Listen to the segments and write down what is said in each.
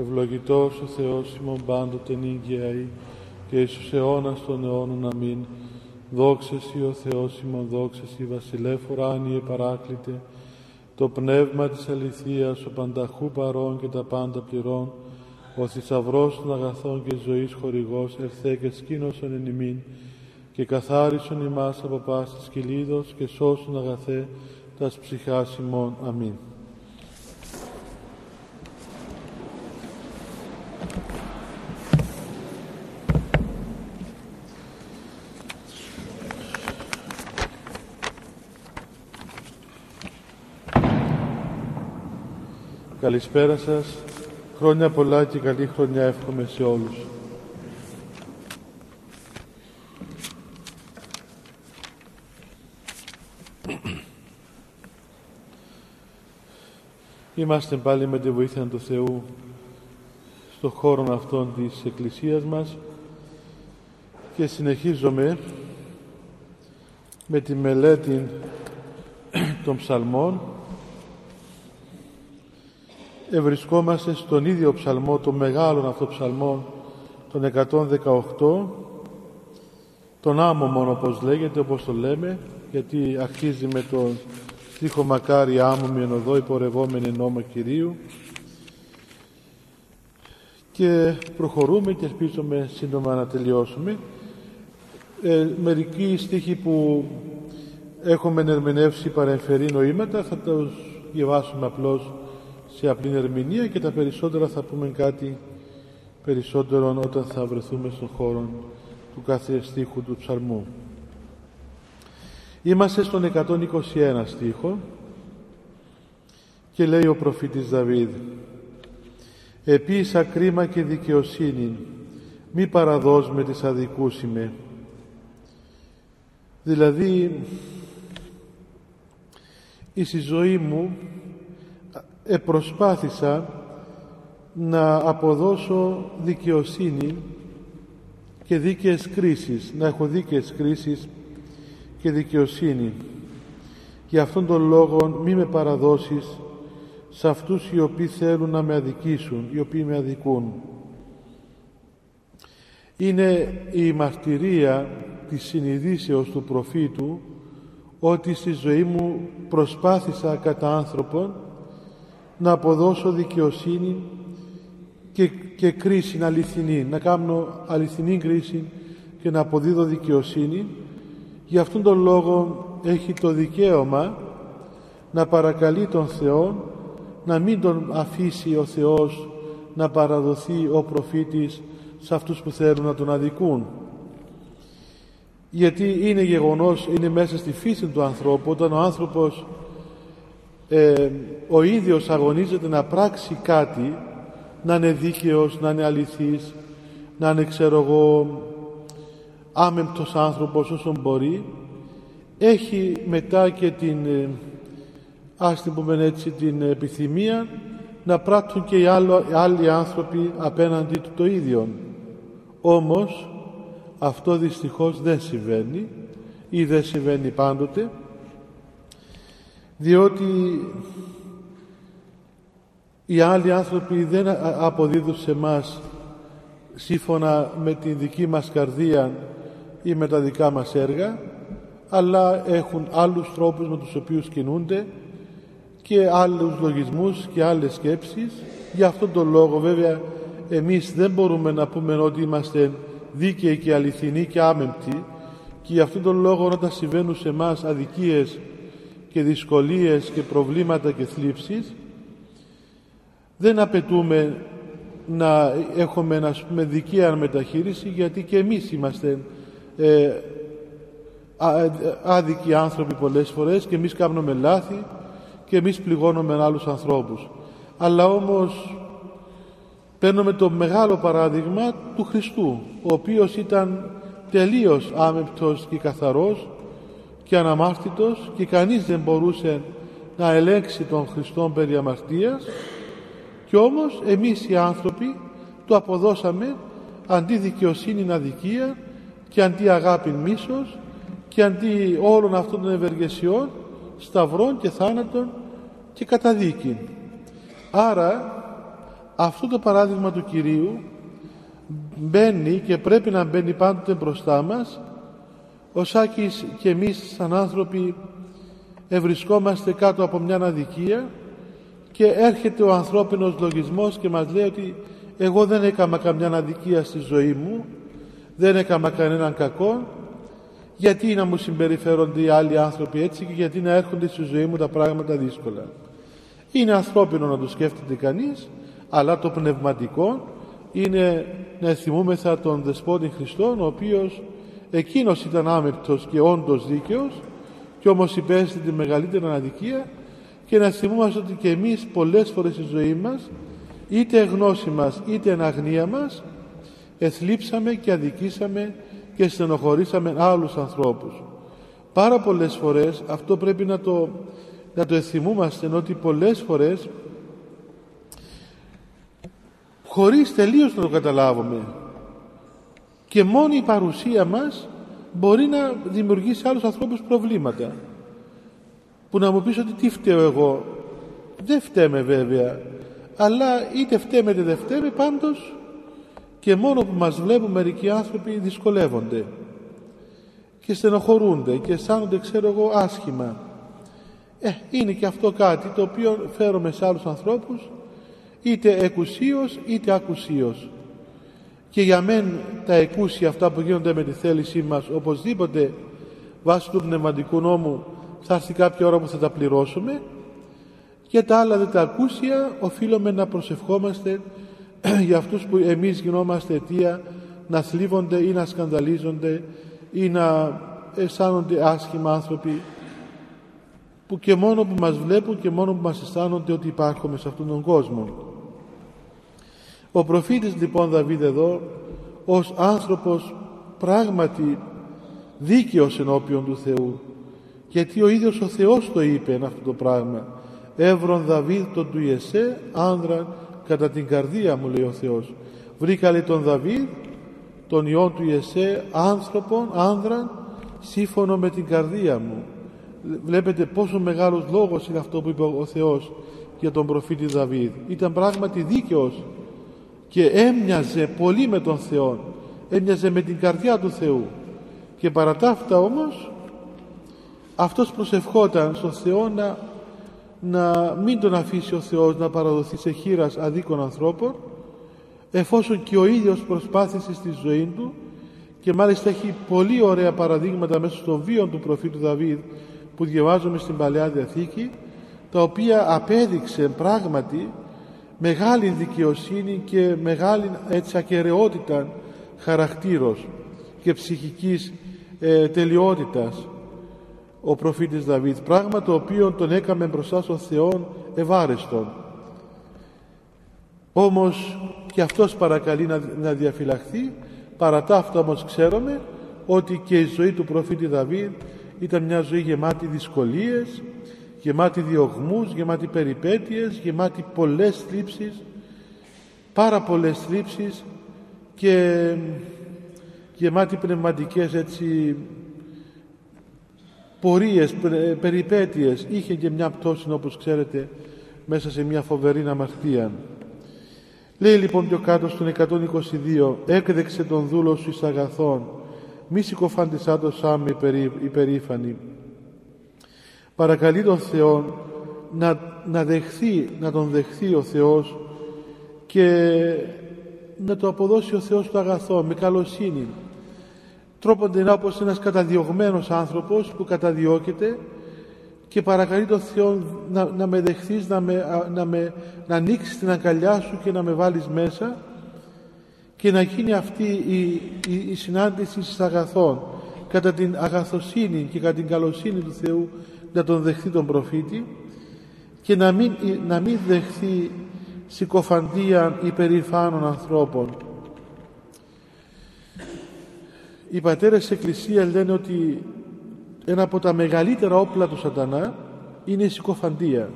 ευλογητός ο Θεός ημών πάντοτε νύγκαιαη και εις τους αιώνας των αιώνων αμήν. Δόξα ο Θεός ημών, δόξα Σύ βασιλεύ ουράνιε παράκλητε, το πνεύμα της αληθείας, ο πανταχού παρών και τα πάντα πληρών, ο θησαυρός των αγαθών και ζωής χορηγός, ερθέ και σκήνωσον εν ημίν, και καθάρισον ημάς από πάσης κυλίδος και σώσον αγαθέ τας ψυχάς ημών. Αμήν. Καλησπέρα σας. Χρόνια πολλά και καλή χρονιά εύχομαι σε όλους. Είμαστε πάλι με τη βοήθεια του Θεού στο χώρο αυτόν της Εκκλησίας μας και συνεχίζομαι με τη μελέτη των ψαλμών ευρισκόμαστε στον ίδιο ψαλμό, τον μεγάλο αυτό ψαλμό, τον 118, τον άμμομον όπως λέγεται, όπως το λέμε, γιατί αρχίζει με τον στίχο μακάρι άμμομη εν οδό υπορευόμενη νόμο Κυρίου και προχωρούμε και ελπίζουμε σύντομα να τελειώσουμε. Ε, μερικοί στίχοι που έχουμε ερμηνεύσει παρεμφερεί νοήματα θα τους διαβάσουμε απλώς σε απλή ερμηνεία και τα περισσότερα θα πούμε κάτι περισσότερο όταν θα βρεθούμε στον χώρο του κάθε στίχου του ψαλμού. Είμαστε στον 121 στίχο και λέει ο προφήτης Δαβίδ «Επίσα κρίμα και δικαιοσύνη, μη παραδώσ με τις αδικούσιμε». Δηλαδή, η ζωή μου επροσπάθησα να αποδώσω δικαιοσύνη και δίκαιες κρίσεις, να έχω δίκαιες κρίσεις και δικαιοσύνη. Για αυτόν τον λόγο μη με παραδώσεις σε αυτούς οι οποίοι θέλουν να με αδικήσουν, οι οποίοι με αδικούν. Είναι η μαρτυρία της συνειδήσεως του προφήτου ότι στη ζωή μου προσπάθησα κατά άνθρωπον να αποδώσω δικαιοσύνη και, και κρίση αληθινή, να κάνω αληθινή κρίση και να αποδίδω δικαιοσύνη. Για αυτόν τον λόγο έχει το δικαίωμα να παρακαλεί τον Θεό να μην τον αφήσει ο Θεός να παραδοθεί ο προφήτης σε αυτούς που θέλουν να τον αδικούν. Γιατί είναι γεγονός, είναι μέσα στη φύση του ανθρώπου όταν ο άνθρωπος ε, ο ίδιος αγωνίζεται να πράξει κάτι να είναι δίκαιος, να είναι αληθής να είναι ξέρω εγώ άμεμπτος άνθρωπος όσο μπορεί. Έχει μετά και την ε, ας την πούμε έτσι την επιθυμία να πράττουν και οι άλλοι άνθρωποι απέναντι του το ίδιο. Όμως αυτό δυστυχώς δεν συμβαίνει ή δεν συμβαίνει πάντοτε διότι οι άλλοι άνθρωποι δεν αποδίδουν σε μας σύμφωνα με την δική μας καρδία ή με τα δικά μας έργα αλλά έχουν άλλους τρόπους με τους οποίους κινούνται και άλλους λογισμούς και άλλες σκέψεις. Για αυτόν τον λόγο βέβαια εμείς δεν μπορούμε να πούμε ότι είμαστε δίκαιοι και αληθινοί και άμεμπτοι. Και για αυτόν τον λόγο όταν συμβαίνουν σε εμάς αδικίες και δυσκολίες και προβλήματα και θλίψεις δεν απαιτούμε να έχουμε να πούμε δικαία μεταχείριση γιατί και εμείς είμαστε ε, άδικοι άνθρωποι πολλές φορές και εμείς κάνουμε λάθη και εμείς πληγώνουμε άλλους ανθρώπους. Αλλά όμως παίρνουμε το μεγάλο παράδειγμα του Χριστού ο οποίος ήταν τελείως άμεπτος και καθαρός και αναμάρτητος και κανείς δεν μπορούσε να ελέγξει τον Χριστό περί αμαρτίας και όμως εμείς οι άνθρωποι του αποδώσαμε αντί δικαιοσύνη αδικία και αντί αγάπη μίσος και αντί όλων αυτών των ευεργεσιών σταυρών και θάνατον και καταδίκη. Άρα αυτό το παράδειγμα του Κυρίου μπαίνει και πρέπει να μπαίνει πάντοτε μπροστά μας ο Σάκης και εμείς σαν άνθρωποι ευρισκόμαστε κάτω από μια αδικία και έρχεται ο ανθρώπινος λογισμός και μας λέει ότι εγώ δεν έκανα καμιά αδικία στη ζωή μου δεν έκανα κανέναν κακό γιατί να μου συμπεριφέρονται οι άλλοι άνθρωποι έτσι και γιατί να έρχονται στη ζωή μου τα πράγματα δύσκολα. Είναι ανθρώπινο να το σκέφτεται κανείς αλλά το πνευματικό είναι να θυμούμεθα τον Δεσπότη Χριστόν ο οποίος εκείνος ήταν άμεπτος και όντως δίκαιος και όμως υπέστη τη μεγαλύτερη αδικία και να θυμούμαστε ότι και εμείς πολλές φορές στη ζωή μας είτε γνώση μας είτε εν αγνία μας εθλίψαμε και αδικήσαμε και στενοχωρήσαμε άλλους ανθρώπους. Πάρα πολλές φορές αυτό πρέπει να το, να το εθιμούμαστε ότι πολλές φορές χωρίς τελείως να το καταλάβουμε και μόνη η παρουσία μας μπορεί να δημιουργήσει άλλους ανθρώπους προβλήματα. Που να μου πεις ότι τι φταίω εγώ. Δεν φταίμε βέβαια. Αλλά είτε φταίμε είτε δεν φταίμε πάντως και μόνο που μας βλέπουν μερικοί άνθρωποι δυσκολεύονται. Και στενοχωρούνται και αισθάνονται ξέρω εγώ άσχημα. Ε, είναι και αυτό κάτι το οποίο φέρομαι σε άλλους ανθρώπους είτε εκουσίως είτε ακουσίως και για μεν τα εκούσια αυτά που γίνονται με τη θέλησή μας οπωσδήποτε βάσει του πνευματικού νόμου θα έρθει κάποια ώρα που θα τα πληρώσουμε και τα άλλα δεν τα ακούσια οφείλουμε να προσευχόμαστε για αυτούς που εμείς γινόμαστε αιτία να θλίβονται ή να σκανδαλίζονται ή να αισθάνονται άσχημα άνθρωποι που και μόνο που μας βλέπουν και μόνο που μας αισθάνονται ότι υπάρχουμε σε αυτόν τον κόσμο. Ο προφήτης λοιπόν Δαβίδ εδώ ως άνθρωπος πράγματι δίκαιος ενώπιον του Θεού γιατί ο ίδιος ο Θεός το είπε αυτό το πράγμα. «Εύρον Δαβίδ τον του Ιεσέ άνδραν κατά την καρδία μου» λέει ο Θεός. Βρήκα λέει τον Δαβίδ τον Υιόν του Ιεσέ άνθρωπον άνδραν σύμφωνο με την καρδία μου βλέπετε πόσο μεγάλος λόγος είναι αυτό που είπε ο Θεός για τον προφήτη Δαβίδ. Ήταν πράγματι δίκαιος και έμοιαζε πολύ με τον Θεό έμοιαζε με την καρδιά του Θεού. Και παρά τα αυτά όμως αυτός προσευχόταν στον Θεό να, να μην τον αφήσει ο Θεός να παραδοθεί σε χείρας αδίκων ανθρώπων εφόσον και ο ίδιος προσπάθησε στη ζωή του και μάλιστα έχει πολύ ωραία παραδείγματα μέσα στο βίο του προφήτου Δαβίδ που διαβάζουμε στην Παλαιά Διαθήκη τα οποία απέδειξε πράγματι μεγάλη δικαιοσύνη και μεγάλη έτσι ακαιρεότητα χαρακτήρος και ψυχικής ε, τελειότητας. Ο προφήτης Δαβίδ. Πράγμα το οποίο τον έκαμε μπροστά στον Θεό ευάρεστον. Όμως και αυτός παρακαλεί να, να διαφυλαχθεί. Παρά τα αυτά όμως ξέρουμε ότι και η ζωή του προφήτη Δαβίδ ήταν μια ζωή γεμάτη δυσκολίες γεμάτη διωγμούς, γεμάτη περιπέτειες, γεμάτη πολλές θλίψεις, πάρα πολλές θλίψεις και γεμάτη πνευματικές έτσι πορείες, περιπέτειες. Είχε και μια πτώση όπως ξέρετε μέσα σε μια φοβερή αμαρτία. Λέει λοιπόν πιο κάτω στον 122 «Έκδεξε τον δούλο σου εις αγαθών, μη συκοφάντησά το σάμι υπερήφανη» παρακαλεί τον Θεό να, να δεχθεί, να τον δεχθεί ο Θεός και να το αποδώσει ο Θεός το αγαθό με καλοσύνη. Τρόπον να όπως ένας καταδιωγμένος άνθρωπος που καταδιώκεται και παρακαλεί τον Θεό να, να με δεχθείς, να, με, να, με, να ανοίξεις την αγκαλιά σου και να με βάλεις μέσα και να γίνει αυτή η, η, η συνάντηση στις αγαθών κατά την αγαθοσύνη και κατά την καλοσύνη του Θεού να τον δεχθεί τον προφήτη και να μην, να μην δεχθεί συκοφαντία υπερηφάνων ανθρώπων. Οι πατέρες της Εκκλησίας λένε ότι ένα από τα μεγαλύτερα όπλα του σατανά είναι η συκοφαντία.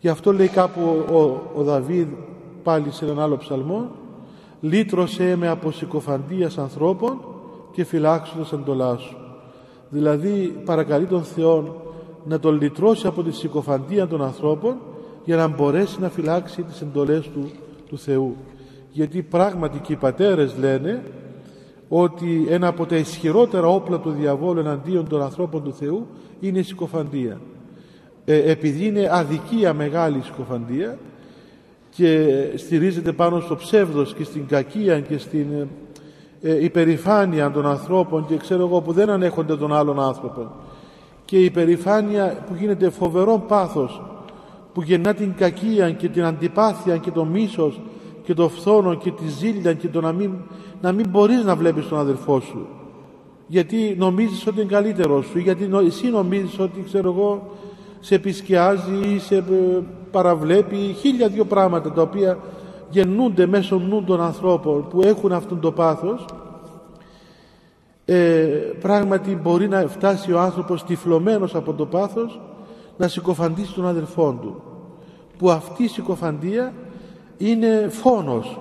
Γι' αυτό λέει κάπου ο, ο Δαβίδ πάλι σε έναν άλλο ψαλμό «Λύτρωσέ με από συκοφαντίας ανθρώπων και φυλάξου τα σαντολά σου» δηλαδή παρακαλεί τον Θεό να τον λυτρώσει από τη συκοφαντία των ανθρώπων για να μπορέσει να φυλάξει τις εντολές του, του Θεού. Γιατί πράγματι και οι πατέρες λένε ότι ένα από τα ισχυρότερα όπλα του διαβόλου εναντίον των ανθρώπων του Θεού είναι η συκοφαντία. Ε, επειδή είναι αδικία μεγάλη η συκοφαντία και στηρίζεται πάνω στο ψεύδος και στην κακία και στην ε, υπερηφάνεια των ανθρώπων και ξέρω εγώ που δεν ανέχονται τον άλλον άνθρωπο. Και η υπερηφάνεια που γίνεται φοβερό πάθος που γεννά την κακία και την αντιπάθεια και το μίσος και το φθόνο και τη ζήλια και το να μην, να μην μπορείς να βλέπεις τον αδελφό σου. Γιατί νομίζεις ότι είναι καλύτερο σου γιατί εσύ νομίζεις ότι ξέρω εγώ σε επισκιάζει ή σε ε, παραβλέπει χίλια δύο πράγματα τα οποία γεννούνται μέσω νου των ανθρώπων που έχουν αυτόν το πάθος ε, πράγματι μπορεί να φτάσει ο άνθρωπος τυφλωμένος από το πάθος να συκοφαντήσει τον αδελφόν του που αυτή η συκοφαντία είναι φόνος.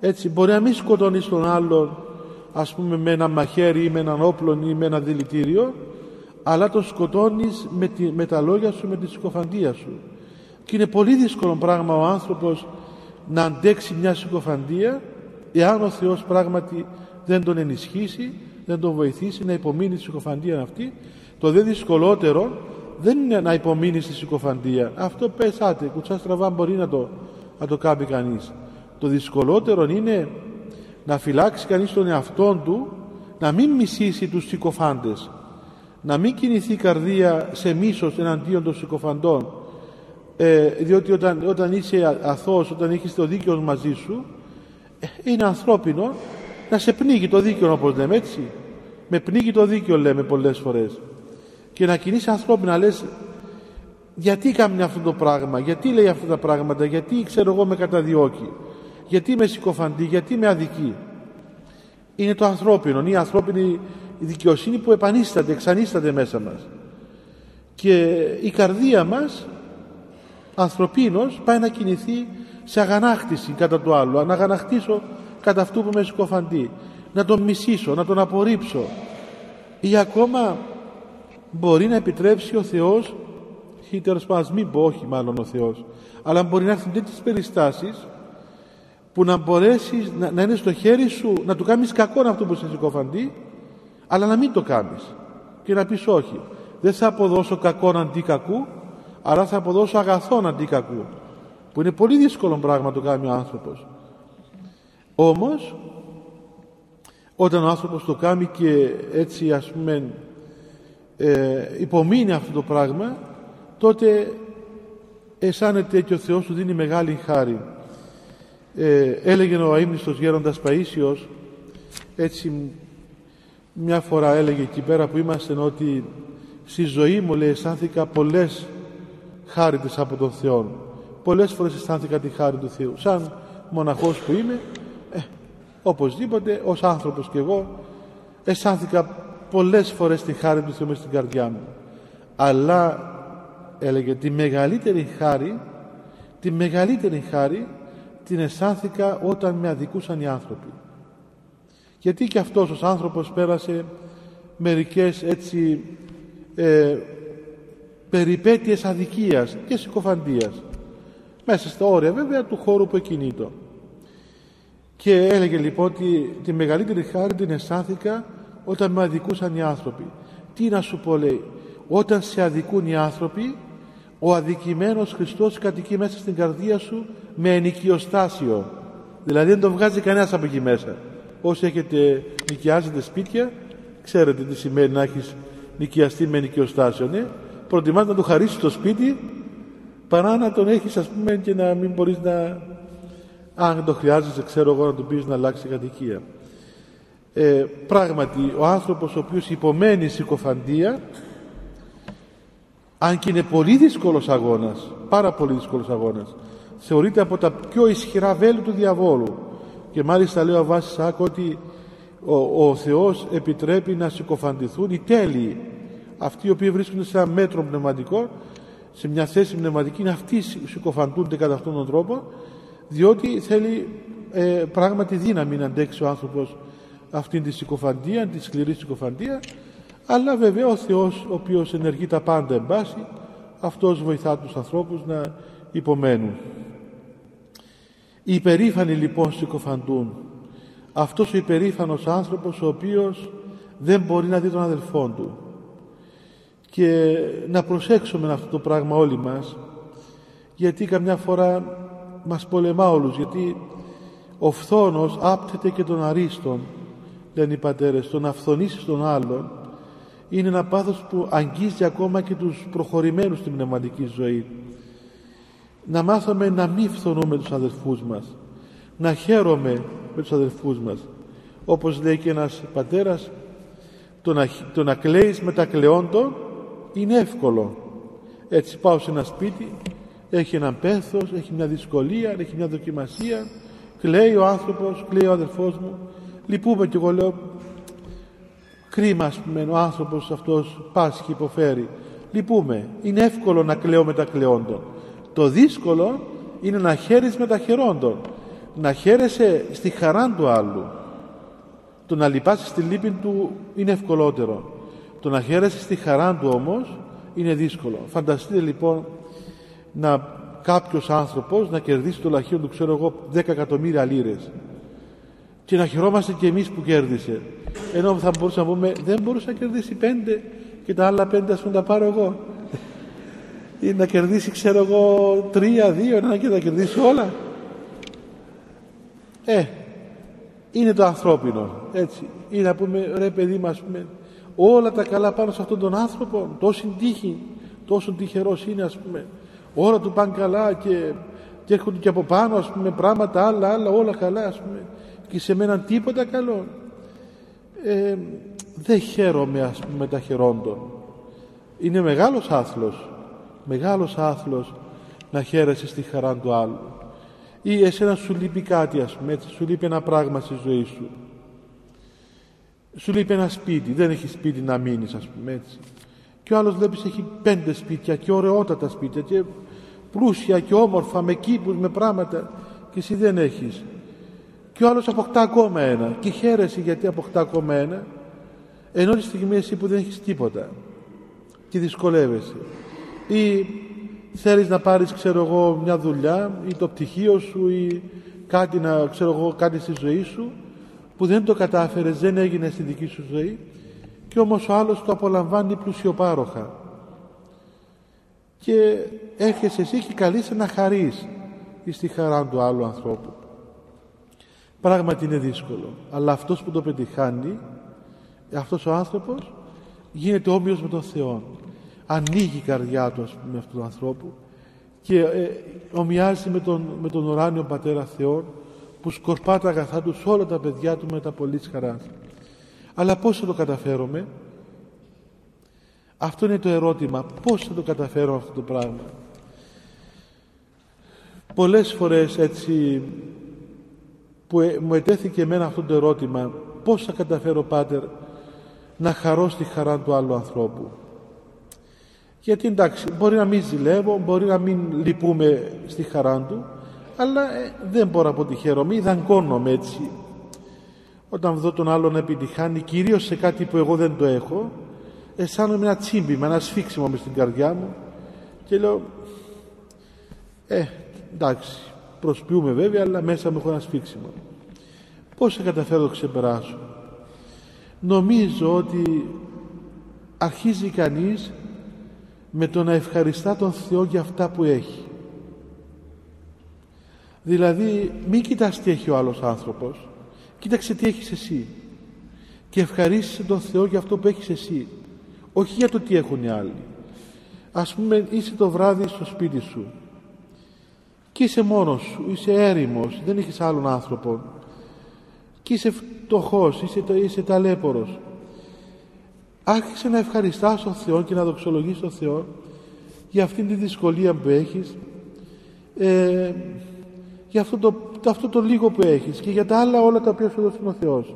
Έτσι μπορεί να μην σκοτώνεις τον άλλον ας πούμε με ένα μαχαίρι ή με έναν όπλο ή με ένα δηλητήριο αλλά τον σκοτώνεις με, τη, με τα λόγια σου, με τη συκοφαντία σου. Και είναι πολύ δύσκολο πράγμα ο άνθρωπος να αντέξει μια συκοφαντία εάν ο Θεός πράγματι δεν τον ενισχύσει, δεν τον βοηθήσει να υπομείνει τη συκοφαντία αυτή το δε δυσκολότερο δεν είναι να υπομείνει στη συκοφαντία. Αυτό πεσάτε, κουτσά στραβά μπορεί να το, να το κάνει κανείς. Το δυσκολότερο είναι να φυλάξει κανείς τον εαυτό του να μην μισήσει τους συκοφάντες να μην κινηθεί η καρδία σε μίσος εναντίον των συκοφαντών ε, διότι όταν, όταν είσαι αθώος όταν έχεις το δίκαιο μαζί σου ε, είναι ανθρώπινο να σε πνίγει το δίκαιο όπως λέμε έτσι. Με πνίγει το δίκαιο λέμε πολλές φορές. Και να κινείσαι ανθρώπινα να λες γιατί κάνει αυτό το πράγμα γιατί λέει αυτά τα πράγματα γιατί ξέρω εγώ με καταδιώκει γιατί με συκοφαντεί γιατί με αδικεί. Είναι το ανθρώπινο είναι η ανθρώπινη δικαιοσύνη που επανίσταται, εξανίσταται μέσα μας. Και η καρδία μας ανθρωπίνος πάει να κινηθεί σε αγανάκτηση κατά το άλλο να αγανακτήσω κατά αυτού που με συκοφαντεί να τον μισήσω, να τον απορρίψω. Ή ακόμα μπορεί να επιτρέψει ο Θεός ή τέλος πάντων μην πω όχι μάλλον ο Θεός αλλά μπορεί να έρθουν τέτοιες περιστάσεις που να μπορέσεις να, να, είναι στο χέρι σου να του κάνεις κακό αυτό που σε συκοφαντεί αλλά να μην το κάνεις. Και να πεις όχι δεν θα αποδώσω κακό αντί κακού αλλά θα αποδώσω αγαθόν αντί κακού. Που είναι πολύ δύσκολο πράγμα το κάνει ο άνθρωπος. Όμως όταν ο άνθρωπος το κάνει και έτσι ας πούμε ε, υπομείνει αυτό το πράγμα τότε αισθάνεται και ο Θεός του δίνει μεγάλη χάρη. Ε, έλεγε ο αείμνηστος γέροντας Παΐσιος έτσι μια φορά έλεγε εκεί πέρα που είμαστε ότι στη ζωή μου λέει αισθάνθηκα πολλές χάριτες από τον Θεό. Πολλές φορές αισθάνθηκα τη χάρη του Θεού. Σαν μοναχός που είμαι ε, οπωσδήποτε ως άνθρωπος κι εγώ αισθάνθηκα πολλές φορές τη χάρη του Θεού μες στην καρδιά μου. Αλλά έλεγε τη μεγαλύτερη χάρη τη μεγαλύτερη χάρη την αισθάνθηκα όταν με αδικούσαν οι άνθρωποι. Γιατί και αυτός ο άνθρωπος πέρασε μερικές έτσι ε, περιπέτειες αδικίας και συκοφαντίας. Μέσα στα όρια βέβαια του χώρου που εκκινείτο και έλεγε λοιπόν ότι τη μεγαλύτερη χάρη την αισθάνθηκα όταν με αδικούσαν οι άνθρωποι. Τι να σου πω λέει όταν σε αδικούν οι άνθρωποι ο αδικημένος Χριστός κατοικεί μέσα στην καρδία σου με ενοικιοστάσιο. Δηλαδή δεν το βγάζει κανένας από εκεί μέσα. Όσοι έχετε νοικιάζετε σπίτια ξέρετε τι σημαίνει να έχεις νοικιαστεί με νοικιοστάσιο ναι; Προτιμάς να του χαρίσεις το σπίτι παρά να τον έχεις ας πούμε και να μην μπορείς να αν το χρειάζεσαι ξέρω εγώ να του πεις να αλλάξει κατοικία. Ε, πράγματι ο άνθρωπος ο οποίος υπομένει συκοφαντία αν και είναι πολύ δύσκολος αγώνας πάρα πολύ δύσκολος αγώνας θεωρείται από τα πιο ισχυρά βέλη του διαβόλου. Και μάλιστα λέει ο Αβάσης Σάκ ότι ο, ο Θεός επιτρέπει να συκοφαντηθούν οι τέλειοι αυτοί οι οποίοι βρίσκονται σε ένα μέτρο πνευματικό σε μια θέση πνευματική είναι αυτοί συκοφαντούνται κατά αυτόν τον τρόπο διότι θέλει ε, πράγματι δύναμη να αντέξει ο άνθρωπος αυτήν τη συκοφαντία, τη σκληρή συκοφαντία αλλά βέβαια ο Θεός ο οποίος ενεργεί τα πάντα εν πάση αυτός βοηθά τους ανθρώπους να υπομένουν. Οι υπερήφανοι λοιπόν συκοφαντούν. Αυτός ο υπερήφανος άνθρωπος ο οποίος δεν μπορεί να δει τον αδελφόν του. Και να προσέξουμε αυτό το πράγμα όλοι μας γιατί καμιά φορά μας πολεμά όλους γιατί ο φθόνος άπτεται και τον αρίστον λένε οι πατέρες το να φθονήσεις τον άλλον είναι ένα πάθος που αγγίζει ακόμα και τους προχωρημένους στην πνευματική ζωή. Να μάθουμε να μην φθονούμε τους αδελφούς μας να χαίρομαι με τους αδελφούς μας. Όπως λέει και ένας πατέρας το να, το να κλαίεις με τα κλαιόντων είναι εύκολο. Έτσι πάω σε ένα σπίτι έχει έναν πέθος, έχει μια δυσκολία, έχει μια δοκιμασία. Κλαίει ο άνθρωπος, κλαίει ο αδελφός μου. Λυπούμε και εγώ λέω κρίμα ας πούμε ο άνθρωπος αυτός πάσχει, υποφέρει. Λυπούμε, είναι εύκολο να κλαίω με τα κλαιόντων το δύσκολο είναι να χαίρεις με τα χαιρόντων να χαίρεσαι στη χαρά του άλλου. Το να λυπάσεις στη λύπη του είναι ευκολότερο το να χαίρεσαι στη χαρά του όμως είναι δύσκολο. Φανταστείτε λοιπόν να κάποιος άνθρωπος να κερδίσει το λαχείο του ξέρω εγώ 10 εκατομμύρια λίρες. Και να χαιρόμαστε και εμείς που κέρδισε. Ενώ θα μπορούσαμε να πούμε δεν μπορούσε να κερδίσει πέντε και τα άλλα πέντε ας πούμε τα πάρω εγώ ή να κερδίσει ξέρω εγώ τρία, δύο ένα και να κερδίσει όλα. Ε είναι το ανθρώπινο έτσι. Ή να πούμε ρε παιδί μας πούμε, όλα τα καλά πάνω σε αυτόν τον άνθρωπο τόση τύχη τόσο τυχερός είναι ας πούμε. Όλα του πάνε καλά και, και έρχονται και από πάνω ας πούμε πράγματα άλλα άλλα όλα καλά ας πούμε. Και σε μένα τίποτα καλό. Ε, δεν χαίρομαι ας πούμε τα χαιρόντων είναι μεγάλος άθλος μεγάλος άθλος να χαίρεσαι στη χαρά του άλλου. Ή εσένα σου λείπει κάτι ας πούμε έτσι, σου λείπει ένα πράγμα στη ζωή σου σου λείπει ένα σπίτι δεν έχει σπίτι να μείνεις ας πούμε έτσι. Και ο άλλος βλέπεις έχει πέντε σπίτια και ωραιότατα σπίτια και πλούσια και όμορφα με κήπους, με πράγματα και εσύ δεν έχεις. Και ο άλλος αποκτά ακόμα ένα και χαίρεσαι γιατί αποκτά ακόμα ένα ενώ τη στιγμή εσύ που δεν έχεις τίποτα και δυσκολεύεσαι. Ή θέλεις να πάρεις ξέρω εγώ μια δουλειά ή το πτυχίο σου ή κάτι να ξέρω εγώ κάτι στη ζωή σου που δεν το κατάφερες δεν έγινε στη δική σου ζωή και όμως ο άλλος το απολαμβάνει πλουσιοπάροχα. Και έρχεσαι εσύ και καλείσαι να χαρείς στη χαρά του άλλου ανθρώπου. Πράγματι είναι δύσκολο αλλά αυτός που το πετυχάνει αυτός ο άνθρωπος γίνεται όμοιος με τον Θεό. Ανοίγει η καρδιά του ας πούμε αυτού του ανθρώπου και ε, ομοιάζει με τον, με τον ουράνιο Πατέρα Θεό που σκορπά τα αγαθά του σε όλα τα παιδιά του με τα πολύ χαράς. Αλλά πώς θα το καταφέρουμε; Αυτό είναι το ερώτημα πώς θα το καταφέρω αυτό το πράγμα; Πολλές φορές έτσι που ε, μου ετέθηκε εμένα αυτό το ερώτημα πώς θα καταφέρω πάτερ να χαρώ στη χαρά του άλλου ανθρώπου; Γιατί εντάξει μπορεί να μην ζηλεύω μπορεί να μην λυπούμε στη χαρά του αλλά ε, δεν μπορώ από τη χαίρομαι δαγκώνομαι έτσι. Όταν δω τον άλλον να επιτυχάνει κυρίως σε κάτι που εγώ δεν το έχω αισθάνομαι ένα τσίμπημα, ένα σφίξιμο μες στην καρδιά μου και λέω ε εντάξει προσποιούμε βέβαια αλλά μέσα μου έχω ένα σφίξιμο. Πώς θα καταφέρω να το ξεπεράσω; Νομίζω ότι αρχίζει κανείς με το να ευχαριστά τον Θεό για αυτά που έχει δηλαδή μην κοιτάς τι έχει ο άλλος άνθρωπος. Κοίταξε τι έχεις εσύ. Και ευχαρίστησε τον Θεό για αυτό που έχεις εσύ. Όχι για το τι έχουν οι άλλοι. Ας πούμε είσαι το βράδυ στο σπίτι σου. Και είσαι μόνος σου, είσαι έρημος, δεν έχεις άλλον άνθρωπο. Και είσαι φτωχός, είσαι, είσαι ταλέπορος. Άρχισε να ευχαριστάς τον Θεό και να δοξολογείς τον Θεό για αυτήν τη δυσκολία που έχεις. Ε, για αυτό το, αυτό το λίγο που έχεις και για τα άλλα όλα τα οποία σου δώσει ο Θεός.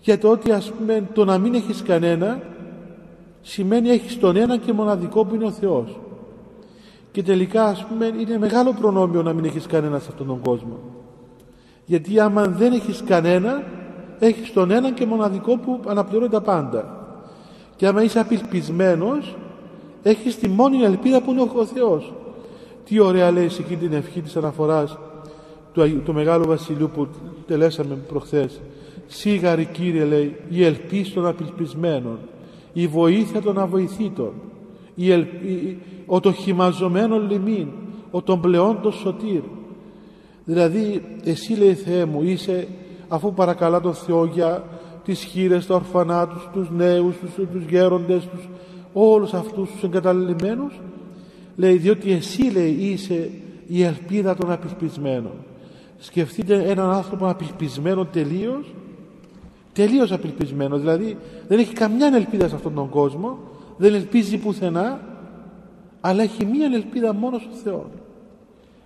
Για το ότι ας πούμε το να μην έχεις κανένα σημαίνει έχεις τον ένα και μοναδικό που είναι ο Θεός. Και τελικά ας πούμε είναι μεγάλο προνόμιο να μην έχεις κανένα σε αυτόν τον κόσμο. Γιατί άμα δεν έχεις κανένα έχεις τον ένα και μοναδικό που αναπληρώνει τα πάντα. Και άμα είσαι απελπισμένος έχεις τη μόνη ελπίδα που είναι ο Θεός τι ωραία λέει σε εκείνη την ευχή της αναφοράς του, του Μεγάλου Βασιλείου που τελέσαμε προχθές. Σίγαρη Κύριε λέει η ελπίς των απελπισμένων η βοήθεια των αβοηθήτων η ελ, ο το χυμαζωμένο λιμήν ο των πλεών των σωτήρ δηλαδή εσύ λέει Θεέ μου είσαι αφού παρακαλά τον Θεό για τις χείρες, τα ορφανά τους, τους νέους, τους, τους γέροντες τους όλους αυτούς τους εγκαταλελειμμένους λέει διότι εσύ λέει είσαι η ελπίδα των απελπισμένων σκεφτείτε έναν άνθρωπο απελπισμένο τελείως τελείως απελπισμένο δηλαδή δεν έχει καμιά ελπίδα σε αυτόν τον κόσμο δεν ελπίζει πουθενά αλλά έχει μία ελπίδα μόνο στο Θεό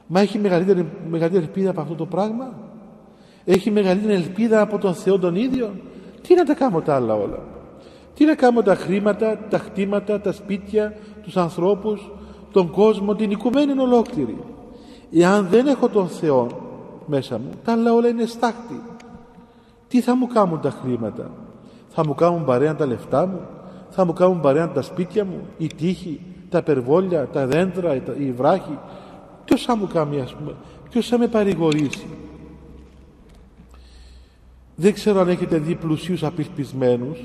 μα έχει μεγαλύτερη, μεγαλύτερη ελπίδα από αυτό το πράγμα; Έχει μεγαλύτερη ελπίδα από τον Θεό τον ίδιο; Τι να τα κάνω τα άλλα όλα; Τι να κάνω τα χρήματα, τα χτήματα, τα σπίτια, τους ανθρώπους, τον κόσμο, την οικουμένη ολόκληρη. Εάν δεν έχω τον Θεό μέσα μου, τα άλλα όλα είναι στάχτη. Τι θα μου κάνουν τα χρήματα, θα μου κάνουν παρέα τα λεφτά μου, θα μου κάνουν παρέα τα σπίτια μου, η τύχη, τα περβόλια, τα δέντρα, οι βράχοι. Ποιος θα μου κάνει ας πούμε, ποιος θα με παρηγορήσει; Δεν ξέρω αν έχετε δει πλουσίους απελπισμένους,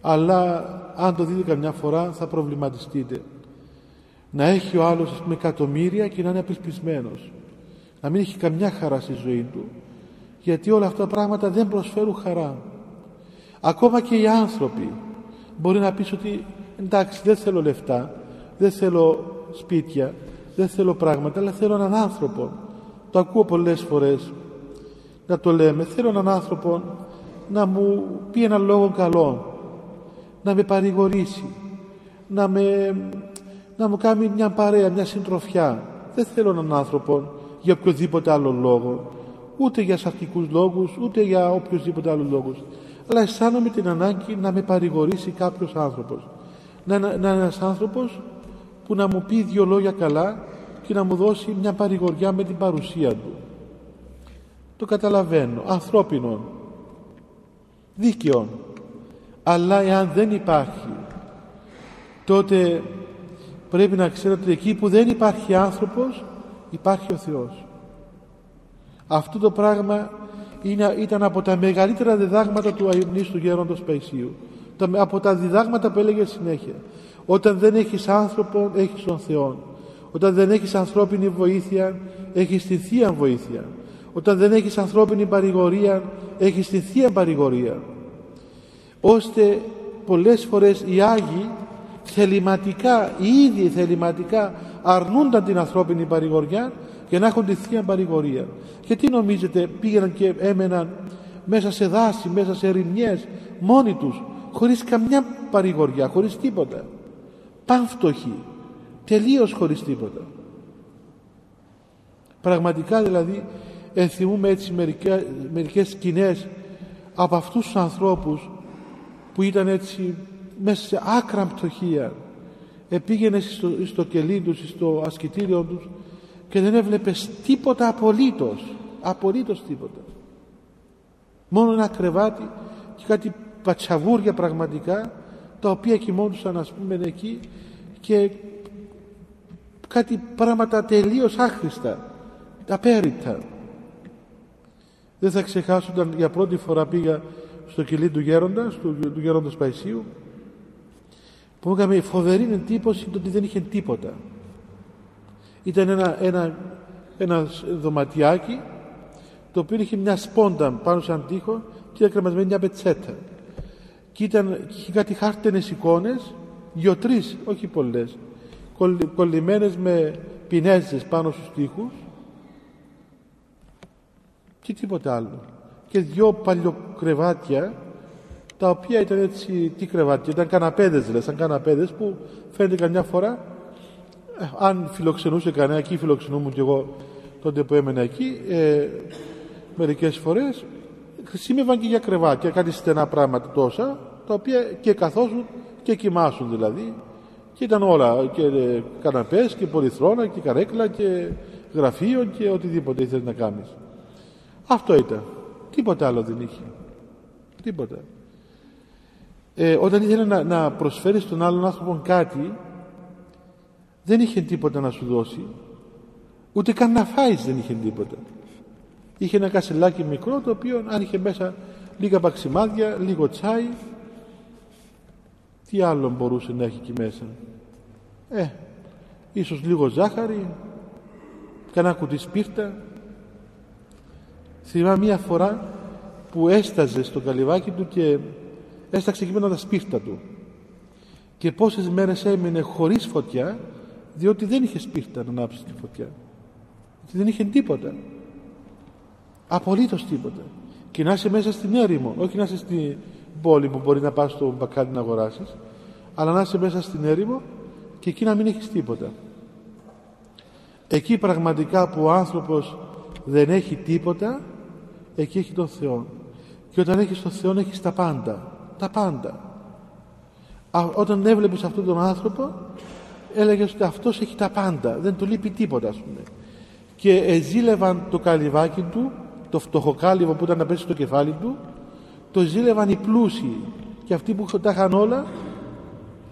αλλά αν το δείτε καμιά φορά θα προβληματιστείτε. Να έχει ο άλλος με εκατομμύρια και να είναι απελπισμένος. Να μην έχει καμιά χαρά στη ζωή του, γιατί όλα αυτά τα πράγματα δεν προσφέρουν χαρά. Ακόμα και οι άνθρωποι μπορεί να πεις ότι εντάξει δεν θέλω λεφτά, δεν θέλω σπίτια, δεν θέλω πράγματα, αλλά θέλω έναν άνθρωπο. Το ακούω πολλές φορές να το λέμε. Θέλω έναν άνθρωπο να μου πει έναν λόγο καλό, να με παρηγορήσει, να, με, να μου κάνει μια παρέα, μια συντροφιά. Δεν θέλω έναν άνθρωπο για οποιοδήποτε άλλο λόγο, ούτε για σαρκικούς λόγους, ούτε για οποιοδήποτε άλλο λόγους. Αλλά αισθάνομαι την ανάγκη να με παρηγορήσει κάποιος άνθρωπος. Να, να, να είναι ένας άνθρωπος που να μου πει δύο λόγια καλά και να μου δώσει μια παρηγοριά με την παρουσία του το καταλαβαίνω ανθρώπινο δίκαιο αλλά εάν δεν υπάρχει τότε πρέπει να ξέρετε ότι εκεί που δεν υπάρχει άνθρωπος υπάρχει ο Θεός. Αυτό το πράγμα είναι, ήταν από τα μεγαλύτερα διδάγματα του του Γέροντος Παϊσίου. Από τα διδάγματα που έλεγε συνέχεια. Όταν δεν έχεις άνθρωπο έχεις τον Θεό όταν δεν έχεις ανθρώπινη βοήθεια έχεις τη Θεία βοήθεια. Όταν δεν έχεις ανθρώπινη παρηγορία έχεις τη Θεία παρηγορία. Ώστε πολλές φορές οι Άγιοι θεληματικά οι ίδιοι θεληματικά αρνούνταν την ανθρώπινη παρηγοριά για να έχουν τη Θεία παρηγορία. Και τι νομίζετε πήγαιναν και έμεναν μέσα σε δάση, μέσα σε ερημιές μόνοι τους χωρίς καμιά παρηγοριά, χωρίς τίποτα. Πανφτωχοί τελείως χωρίς τίποτα. Πραγματικά δηλαδή ενθυμούμε έτσι μερικές, μερικές σκηνές από αυτούς τους ανθρώπους που ήταν έτσι μέσα σε άκρα πτωχία. Επήγαινε στο, στο κελί τους, στο ασκητήριο τους και δεν έβλεπες τίποτα απολύτως απολύτως τίποτα. Μόνο ένα κρεβάτι και κάτι πατσαβούρια πραγματικά τα οποία κοιμόντουσαν ας πούμε εκεί και κάτι πράγματα τελείως άχρηστα απέριτα δεν θα ξεχάσω όταν για πρώτη φορά πήγα στο κελί του γέροντας, του, του γέροντας Παϊσίου, που έκαμε φοβερή εντύπωση ότι δεν είχε τίποτα. Ήταν ένα, ένα, ένα δωματιάκι το οποίο είχε μια σπόντα πάνω σαν τοίχο και ήταν κρεμασμένη μια πετσέτα. Και, ήταν, και είχε κάτι χάρτενες εικόνες, δύο-τρεις, όχι πολλές, κολλημένες με πινέζες πάνω στους τοίχους και τίποτα άλλο. Και δυο παλιοκρεβάτια τα οποία ήταν έτσι, τι κρεβάτια, ήταν καναπέδες δηλαδή, σαν καναπέδες που φαίνεται καμιά φορά ε, αν φιλοξενούσε κανένα, εκεί φιλοξενούμουν και εγώ τότε που έμενα εκεί ε, μερικές φορές χρησιμεύαν και για κρεβάτια, κάτι στενά πράγματα τόσα τα οποία και καθόσουν και κοιμάσουν δηλαδή και ήταν όλα και ε, καναπές και πολυθρόνα και καρέκλα και γραφείο και οτιδήποτε ήθελες να κάνεις. Αυτό ήταν. Τίποτα άλλο δεν είχε. Τίποτα. Ε, όταν ήθελε να, να προσφέρεις στον άλλον άνθρωπο κάτι, δεν είχε τίποτα να σου δώσει. Ούτε καν να φάεις δεν είχε τίποτα. Είχε ένα κασελάκι μικρό το οποίο αν είχε μέσα λίγα παξιμάδια λίγο τσάι τι άλλο μπορούσε να έχει εκεί μέσα. Ε ίσως λίγο ζάχαρη κανένα κουτί σπίρτα θυμάμαι μία φορά που έσταζε στο καλυβάκι του και έσταξε εκεί τα σπίρτα του. Και πόσες μέρες έμεινε χωρίς φωτιά διότι δεν είχε σπίρτα να ανάψει τη φωτιά. Δεν είχε τίποτα. Απολύτως τίποτα. Και να είσαι μέσα στην έρημο όχι να είσαι στην πόλη που μπορεί να πας στο μπακάλι να αγοράσεις αλλά να είσαι μέσα στην έρημο και εκεί να μην έχεις τίποτα. Εκεί πραγματικά που ο άνθρωπος δεν έχει τίποτα εκεί έχει τον Θεό. Και όταν έχεις τον Θεό έχεις τα πάντα τα πάντα. Όταν έβλεπες αυτόν τον άνθρωπο έλεγες ότι αυτός έχει τα πάντα δεν του λείπει τίποτα ας πούμε. Και ζήλευαν το καλυβάκι του το φτωχοκάλυβο που ήταν να πέσει στο κεφάλι του το ζήλευαν οι πλούσιοι. Και αυτοί που τα είχαν όλα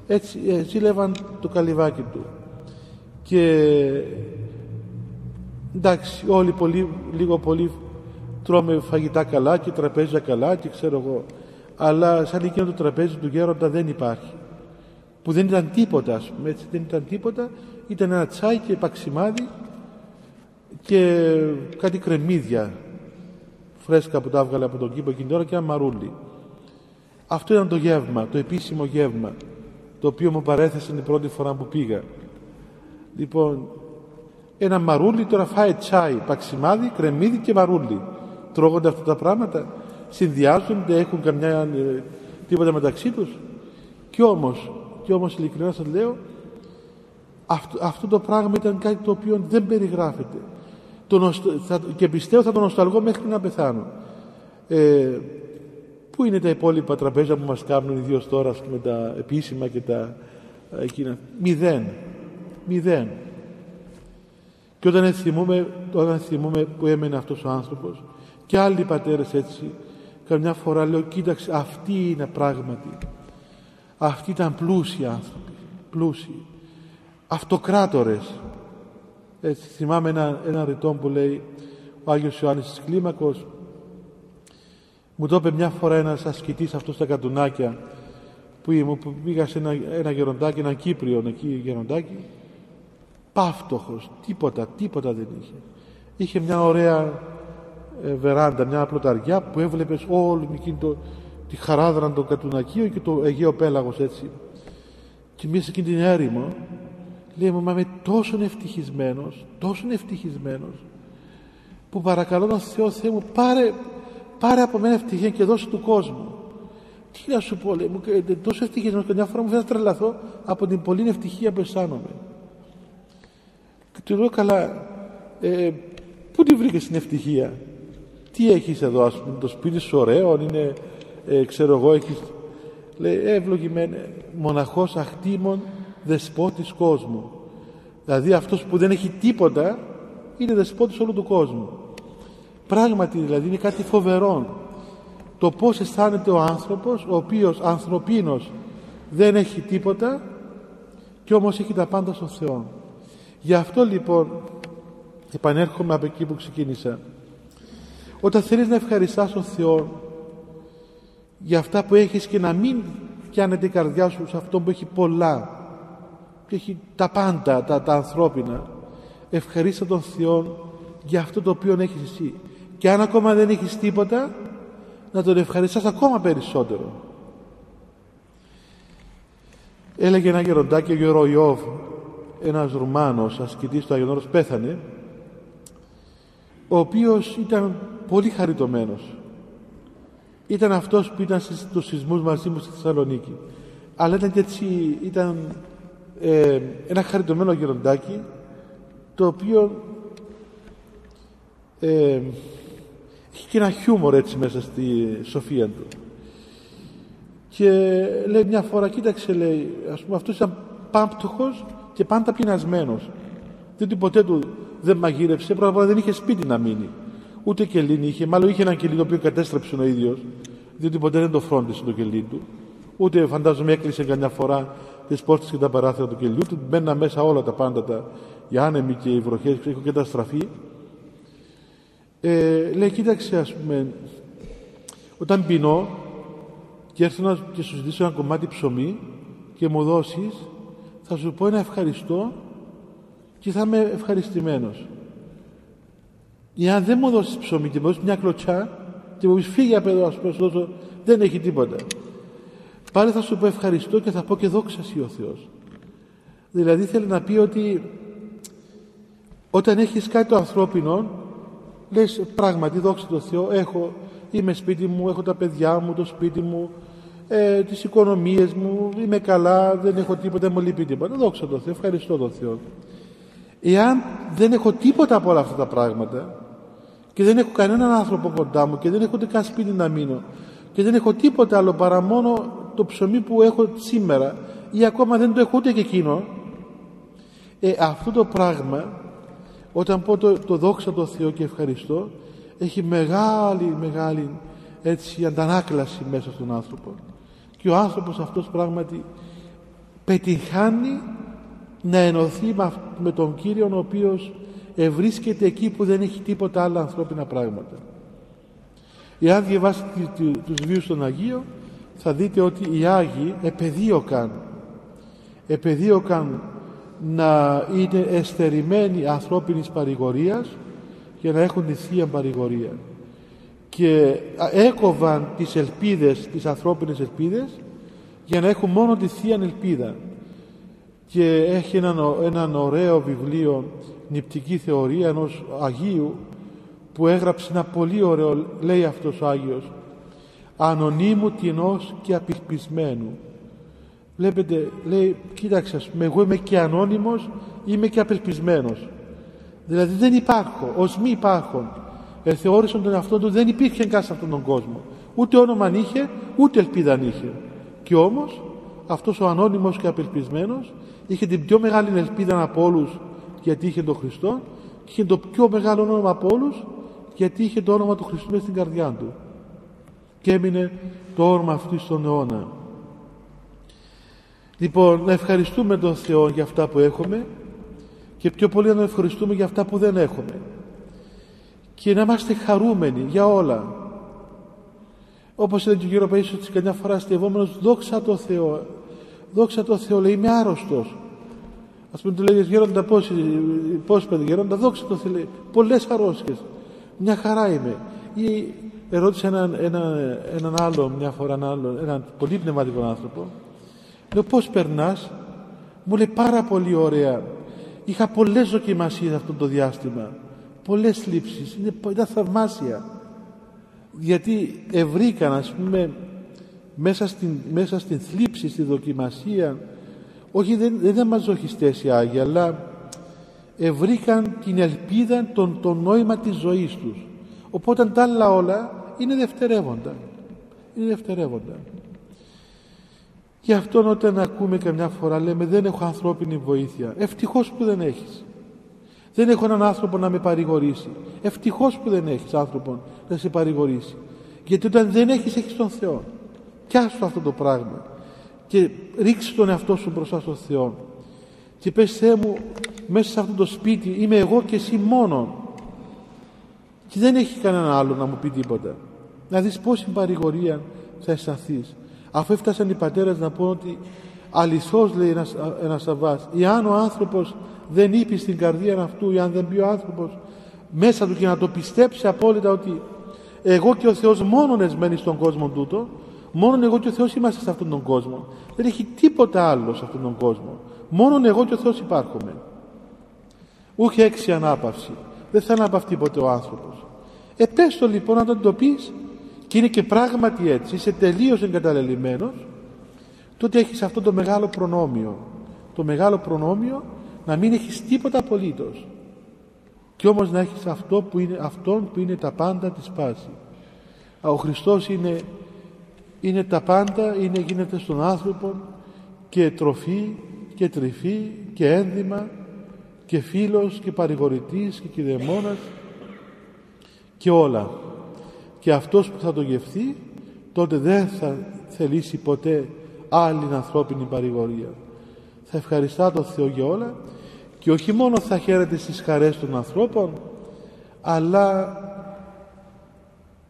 έτσι ε, ζήλευαν το καλυβάκι του. Και εντάξει όλοι πολύ, λίγο πολύ τρώμε φαγητά καλά και τραπέζια καλά και ξέρω εγώ αλλά σαν εκείνο το τραπέζι του γέροντα δεν υπάρχει. Που δεν ήταν τίποτα ας πούμε έτσι δεν ήταν τίποτα. Ήταν ένα τσάι και παξιμάδι και κάτι κρεμμύδια φρέσκα που τα έβγαλε από τον κήπο εκείνη την ώρα και ένα μαρούλι. Αυτό ήταν το γεύμα, το επίσημο γεύμα το οποίο μου παρέθεσε την πρώτη φορά που πήγα. Λοιπόν ένα μαρούλι τώρα φάει τσάι, παξιμάδι, κρεμμύδι και μαρούλι. Τρώγονται αυτά τα πράγματα συνδυάζονται, έχουν καμιά ε, τίποτα μεταξύ τους. Και όμως, και όμως ειλικρινά σας λέω αυτό, αυτό το πράγμα ήταν κάτι το οποίο δεν περιγράφεται. Το θα, και πιστεύω θα το νοσταλγώ μέχρι να πεθάνω. Ε, πού είναι τα υπόλοιπα τραπέζια που μας κάνουν ιδίως τώρα με τα επίσημα και τα εκείνα. Μηδέν. Μηδέν. Και όταν θυμούμε, όταν θυμούμε που έμενε αυτός ο άνθρωπος και άλλοι πατέρες έτσι καμιά φορά λέω κοίταξε αυτοί είναι πράγματι. Αυτοί ήταν πλούσιοι άνθρωποι πλούσιοι. Αυτοκράτορες έτσι θυμάμαι ένα, ένα ρητό που λέει ο Άγιος Ιωάννης της Κλίμακος μου το είπε μια φορά ένας ασκητής αυτός στα κατουνάκια που, που πήγα σε ένα, ένα γεροντάκι, ένα Κύπριο εκεί γεροντάκι. Πάυτοχος, τίποτα, τίποτα δεν είχε. Είχε μια ωραία ε, βεράντα, μια πλωταριά που έβλεπες όλη εκείνη το, τη χαράδρα των κατουνακίων και το Αιγαίο Πέλαγος έτσι και μέσα εκείνη την έρημο λέει μου, μα είμαι τόσο ευτυχισμένος, τόσο ευτυχισμένος που παρακαλώ τον Θεό, Θεέ μου, πάρε, πάρε από μένα ευτυχία και δώσε του κόσμου. Τι να σου πω, λέει, μου, ε, τόσο ευτυχισμένος και μια φορά μου φαίνεται να τρελαθώ από την πολλή ευτυχία που αισθάνομαι. Και του λέω, καλά, ε, πού τη βρήκες την ευτυχία, τι έχεις εδώ, ας πούμε, το σπίτι σου ωραίο, είναι, ε, ξέρω εγώ, έχεις, λέει, ευλογημένε, μοναχός αχτήμων δεσπότης κόσμου. Δηλαδή αυτός που δεν έχει τίποτα είναι δεσπότης όλου του κόσμου. Πράγματι δηλαδή είναι κάτι φοβερό το πως αισθάνεται ο άνθρωπος ο οποίος ανθρωπίνος δεν έχει τίποτα και όμως έχει τα πάντα στον Θεό. Γι' αυτό λοιπόν επανέρχομαι από εκεί που ξεκίνησα όταν θέλεις να ευχαριστάς τον Θεό για αυτά που έχεις και να μην πιάνεται η καρδιά σου σε αυτό που έχει πολλά και έχει τα πάντα, τα, τα ανθρώπινα ευχαρίστα τον Θεό για αυτό το οποίο έχεις εσύ. Και αν ακόμα δεν έχεις τίποτα να τον ευχαριστάς ακόμα περισσότερο. Έλεγε ένα γεροντάκι ο γερο Ιώβ ένας Ρουμάνος ασκητής του Άγιον Όρος πέθανε ο οποίος ήταν πολύ χαριτωμένος. Ήταν αυτός που ήταν στους σεισμούς μαζί μου στη Θεσσαλονίκη. Αλλά ήταν και έτσι ήταν ε, ένα χαριτωμένο γεροντάκι το οποίο ε, έχει και ένα χιούμορ έτσι μέσα στη σοφία του. Και λέει μια φορά κοίταξε λέει ας πούμε αυτός ήταν πάμπτωχος και πάντα πεινασμένος διότι ποτέ του δεν μαγείρευσε. Πρώτα δεν είχε σπίτι να μείνει. Ούτε κελίνη είχε. Μάλλον είχε ένα κελί το οποίο κατέστρεψε ο ίδιος. Διότι ποτέ δεν το φρόντισε το κελί του. Ούτε φαντάζομαι έκλεισε καμιά φορά τις πόρτες και τα παράθυρα του κελιού του, μπαίνα μέσα όλα τα πάντα τα, οι άνεμοι και οι βροχές. Και τα στραφή. Ε, λέει, κοίταξε ας πούμε, όταν πεινώ και έρθω να και σου ζητήσω ένα κομμάτι ψωμί και μου δώσεις, θα σου πω ένα ευχαριστώ και θα είμαι ευχαριστημένος. Εάν δεν μου δώσεις ψωμί και μου δώσεις μια κλωτσιά και μου πεις φύγε από εδώ, ας πούμε, δεν έχει τίποτα. Πάλι θα σου πω ευχαριστώ και θα πω και δόξα ο Θεός. Δηλαδή θέλει να πει ότι όταν έχεις κάτι το ανθρώπινο λες πράγματι δόξα τω Θεώ έχω, είμαι σπίτι μου, έχω τα παιδιά μου, το σπίτι μου ε, τις οικονομίες μου, είμαι καλά, δεν έχω τίποτα, δεν μου λείπει τίποτα. Δόξα τω Θεώ, ευχαριστώ τον Θεό. Εάν δεν έχω τίποτα από όλα αυτά τα πράγματα και δεν έχω κανέναν άνθρωπο κοντά μου και δεν έχω ούτε καν σπίτι να μείνω και δεν έχω τίποτα άλλο παρά μόνο το ψωμί που έχω σήμερα ή ακόμα δεν το έχω ούτε και εκείνο ε, αυτό το πράγμα όταν πω το, το δόξα τω Θεώ και ευχαριστώ έχει μεγάλη μεγάλη έτσι αντανάκλαση μέσα στον άνθρωπο. Και ο άνθρωπος αυτός πράγματι πετυχάνει να ενωθεί με τον Κύριο ο οποίος ευρίσκεται εκεί που δεν έχει τίποτα άλλα ανθρώπινα πράγματα. Εάν διαβάσετε τους βίους των Αγίων θα δείτε ότι οι Άγιοι επεδίωκαν. Επεδίωκαν να είναι εστερημένοι ανθρώπινης παρηγορίας για να έχουν τη Θεία Παρηγορία. Και έκοβαν τις ελπίδες, τις ανθρώπινες ελπίδες για να έχουν μόνο τη Θεία Ελπίδα και έχει έναν, έναν ωραίο βιβλίο νηπτική θεωρία ενός Αγίου που έγραψε ένα πολύ ωραίο λέει αυτός ο Άγιος ανωνύμου τεινός και απελπισμένου βλέπετε λέει κοίταξε ας πούμε εγώ είμαι και ανώνυμος είμαι και απελπισμένος δηλαδή δεν υπάρχω ως μη υπάρχον θεώρησαν τον εαυτό του δεν υπήρχε καν σε αυτόν τον κόσμο. Ούτε όνομα είχε ούτε ελπίδα είχε και όμως αυτός ο ανώνυμος και απελπισμένος είχε την πιο μεγάλη ελπίδα από όλους γιατί είχε τον Χριστό και είχε το πιο μεγάλο όνομα από όλους γιατί είχε το όνομα του Χριστού μέσα στην καρδιά του. Και έμεινε το όνομα αυτού στον αιώνα. Λοιπόν να ευχαριστούμε τον Θεό για αυτά που έχουμε και πιο πολύ να ευχαριστούμε για αυτά που δεν έχουμε. Και να είμαστε χαρούμενοι για όλα. Όπως λέει και ο κύριος Παΐσιος καμιά φορά αστευόμενος δόξα τω Θεό δόξα τω Θεό λέει είμαι άρρωστος. Ας πούμε του λέει γέροντα πώς, πώς παιδί γέροντα δόξα τω Θεό λέει πολλές αρρώστιες. Μια χαρά είμαι ή ερώτησε έναν, έναν, έναν άλλο μια φορά έναν, άλλο, έναν πολύ πνευματικό άνθρωπο. Λέω πώς περνάς; Μου λέει πάρα πολύ ωραία. Είχα πολλές δοκιμασίες αυτό το διάστημα. Πολλές λήψεις. Είναι, ήταν θαυμάσια. Γιατί ευρήκαν ας πούμε μέσα στην, μέσα στην θλίψη, στη δοκιμασία. Όχι δεν, δεν ήταν μαζοχιστές οι Άγιοι αλλά ευρήκαν την ελπίδα τον, το νόημα της ζωής τους. Οπότε τα άλλα όλα είναι δευτερεύοντα. Είναι δευτερεύοντα. Γι' αυτό όταν ακούμε καμιά φορά λέμε δεν έχω ανθρώπινη βοήθεια ευτυχώς που δεν έχεις. Δεν έχω έναν άνθρωπο να με παρηγορήσει. Ευτυχώς που δεν έχεις άνθρωπο να σε παρηγορήσει. Γιατί όταν δεν έχεις έχεις τον Θεό πιάσου αυτό το πράγμα. Και ρίξει τον εαυτό σου μπροστά στον Θεό. Και πες Θεέ μου μέσα σε αυτό το σπίτι είμαι εγώ και εσύ μόνο και δεν έχει κανένα άλλο να μου πει τίποτα. Να δεις πόση παρηγορία θα αισθανθείς. αφού έφτασαν οι πατέρες να πούν ότι αληθώς λέει ένας, ένας Σαββάς εάν ο άνθρωπος δεν είπε στην καρδία αυτού ή αν δεν πει ο άνθρωπος μέσα του και να το πιστέψει απόλυτα ότι εγώ και ο Θεός μόνον εσμένει στον κόσμο τούτο μόνον εγώ και ο Θεός είμαστε σε αυτόν τον κόσμο. Δεν έχει τίποτα άλλο σε αυτόν τον κόσμο. Μόνον εγώ και ο Θεός υπάρχουμε ούχε έξι ανάπαυση. Δεν θα αναπαυτεί ποτέ ο άνθρωπος. Επέστω λοιπόν όταν το πεις και είναι και πράγματι έτσι είσαι τελείως εγκαταλελειμμένος τότε έχεις αυτό το μεγάλο προνόμιο. Το μεγάλο προνόμιο να μην έχεις τίποτα απολύτως. Και όμως να έχεις αυτό που είναι, αυτόν που είναι τα πάντα της πάσης. Ο Χριστός είναι, είναι τα πάντα είναι γίνεται στον άνθρωπο και τροφή και τρυφή και ένδυμα και φίλος και παρηγορητής και κηδεμόνας και όλα. Και αυτός που θα το γευθεί τότε δεν θα θελήσει ποτέ άλλη ανθρώπινη παρηγορία. Θα ευχαριστά τον Θεό για όλα και όχι μόνο θα χαίρεται στις χαρές των ανθρώπων αλλά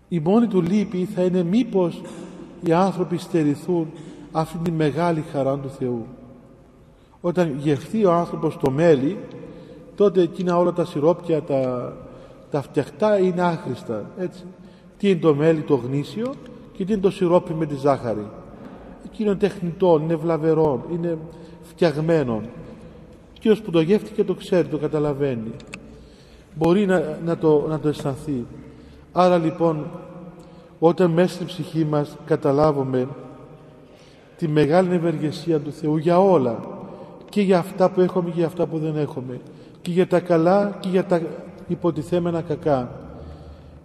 η μόνη του λύπη θα είναι μήπως οι άνθρωποι στερηθούν αυτή τη μεγάλη χαρά του Θεού. Όταν γευτεί ο άνθρωπος το μέλι τότε εκείνα όλα τα σιρόπια τα, τα φτιαχτά είναι άχρηστα έτσι. τι είναι το μέλι το γνήσιο και τι είναι το σιρόπι με τη ζάχαρη. Εκείνο είναι τεχνητό, είναι βλαβερό είναι φτιαγμένο Κύριος που το γεύτηκε το ξέρει, το καταλαβαίνει. Μπορεί να, να, το, να το αισθανθεί. Άρα λοιπόν όταν μέσα στην ψυχή μας καταλάβουμε τη μεγάλη ευεργεσία του Θεού για όλα και για αυτά που έχουμε και για αυτά που δεν έχουμε και για τα καλά και για τα υποτιθέμενα κακά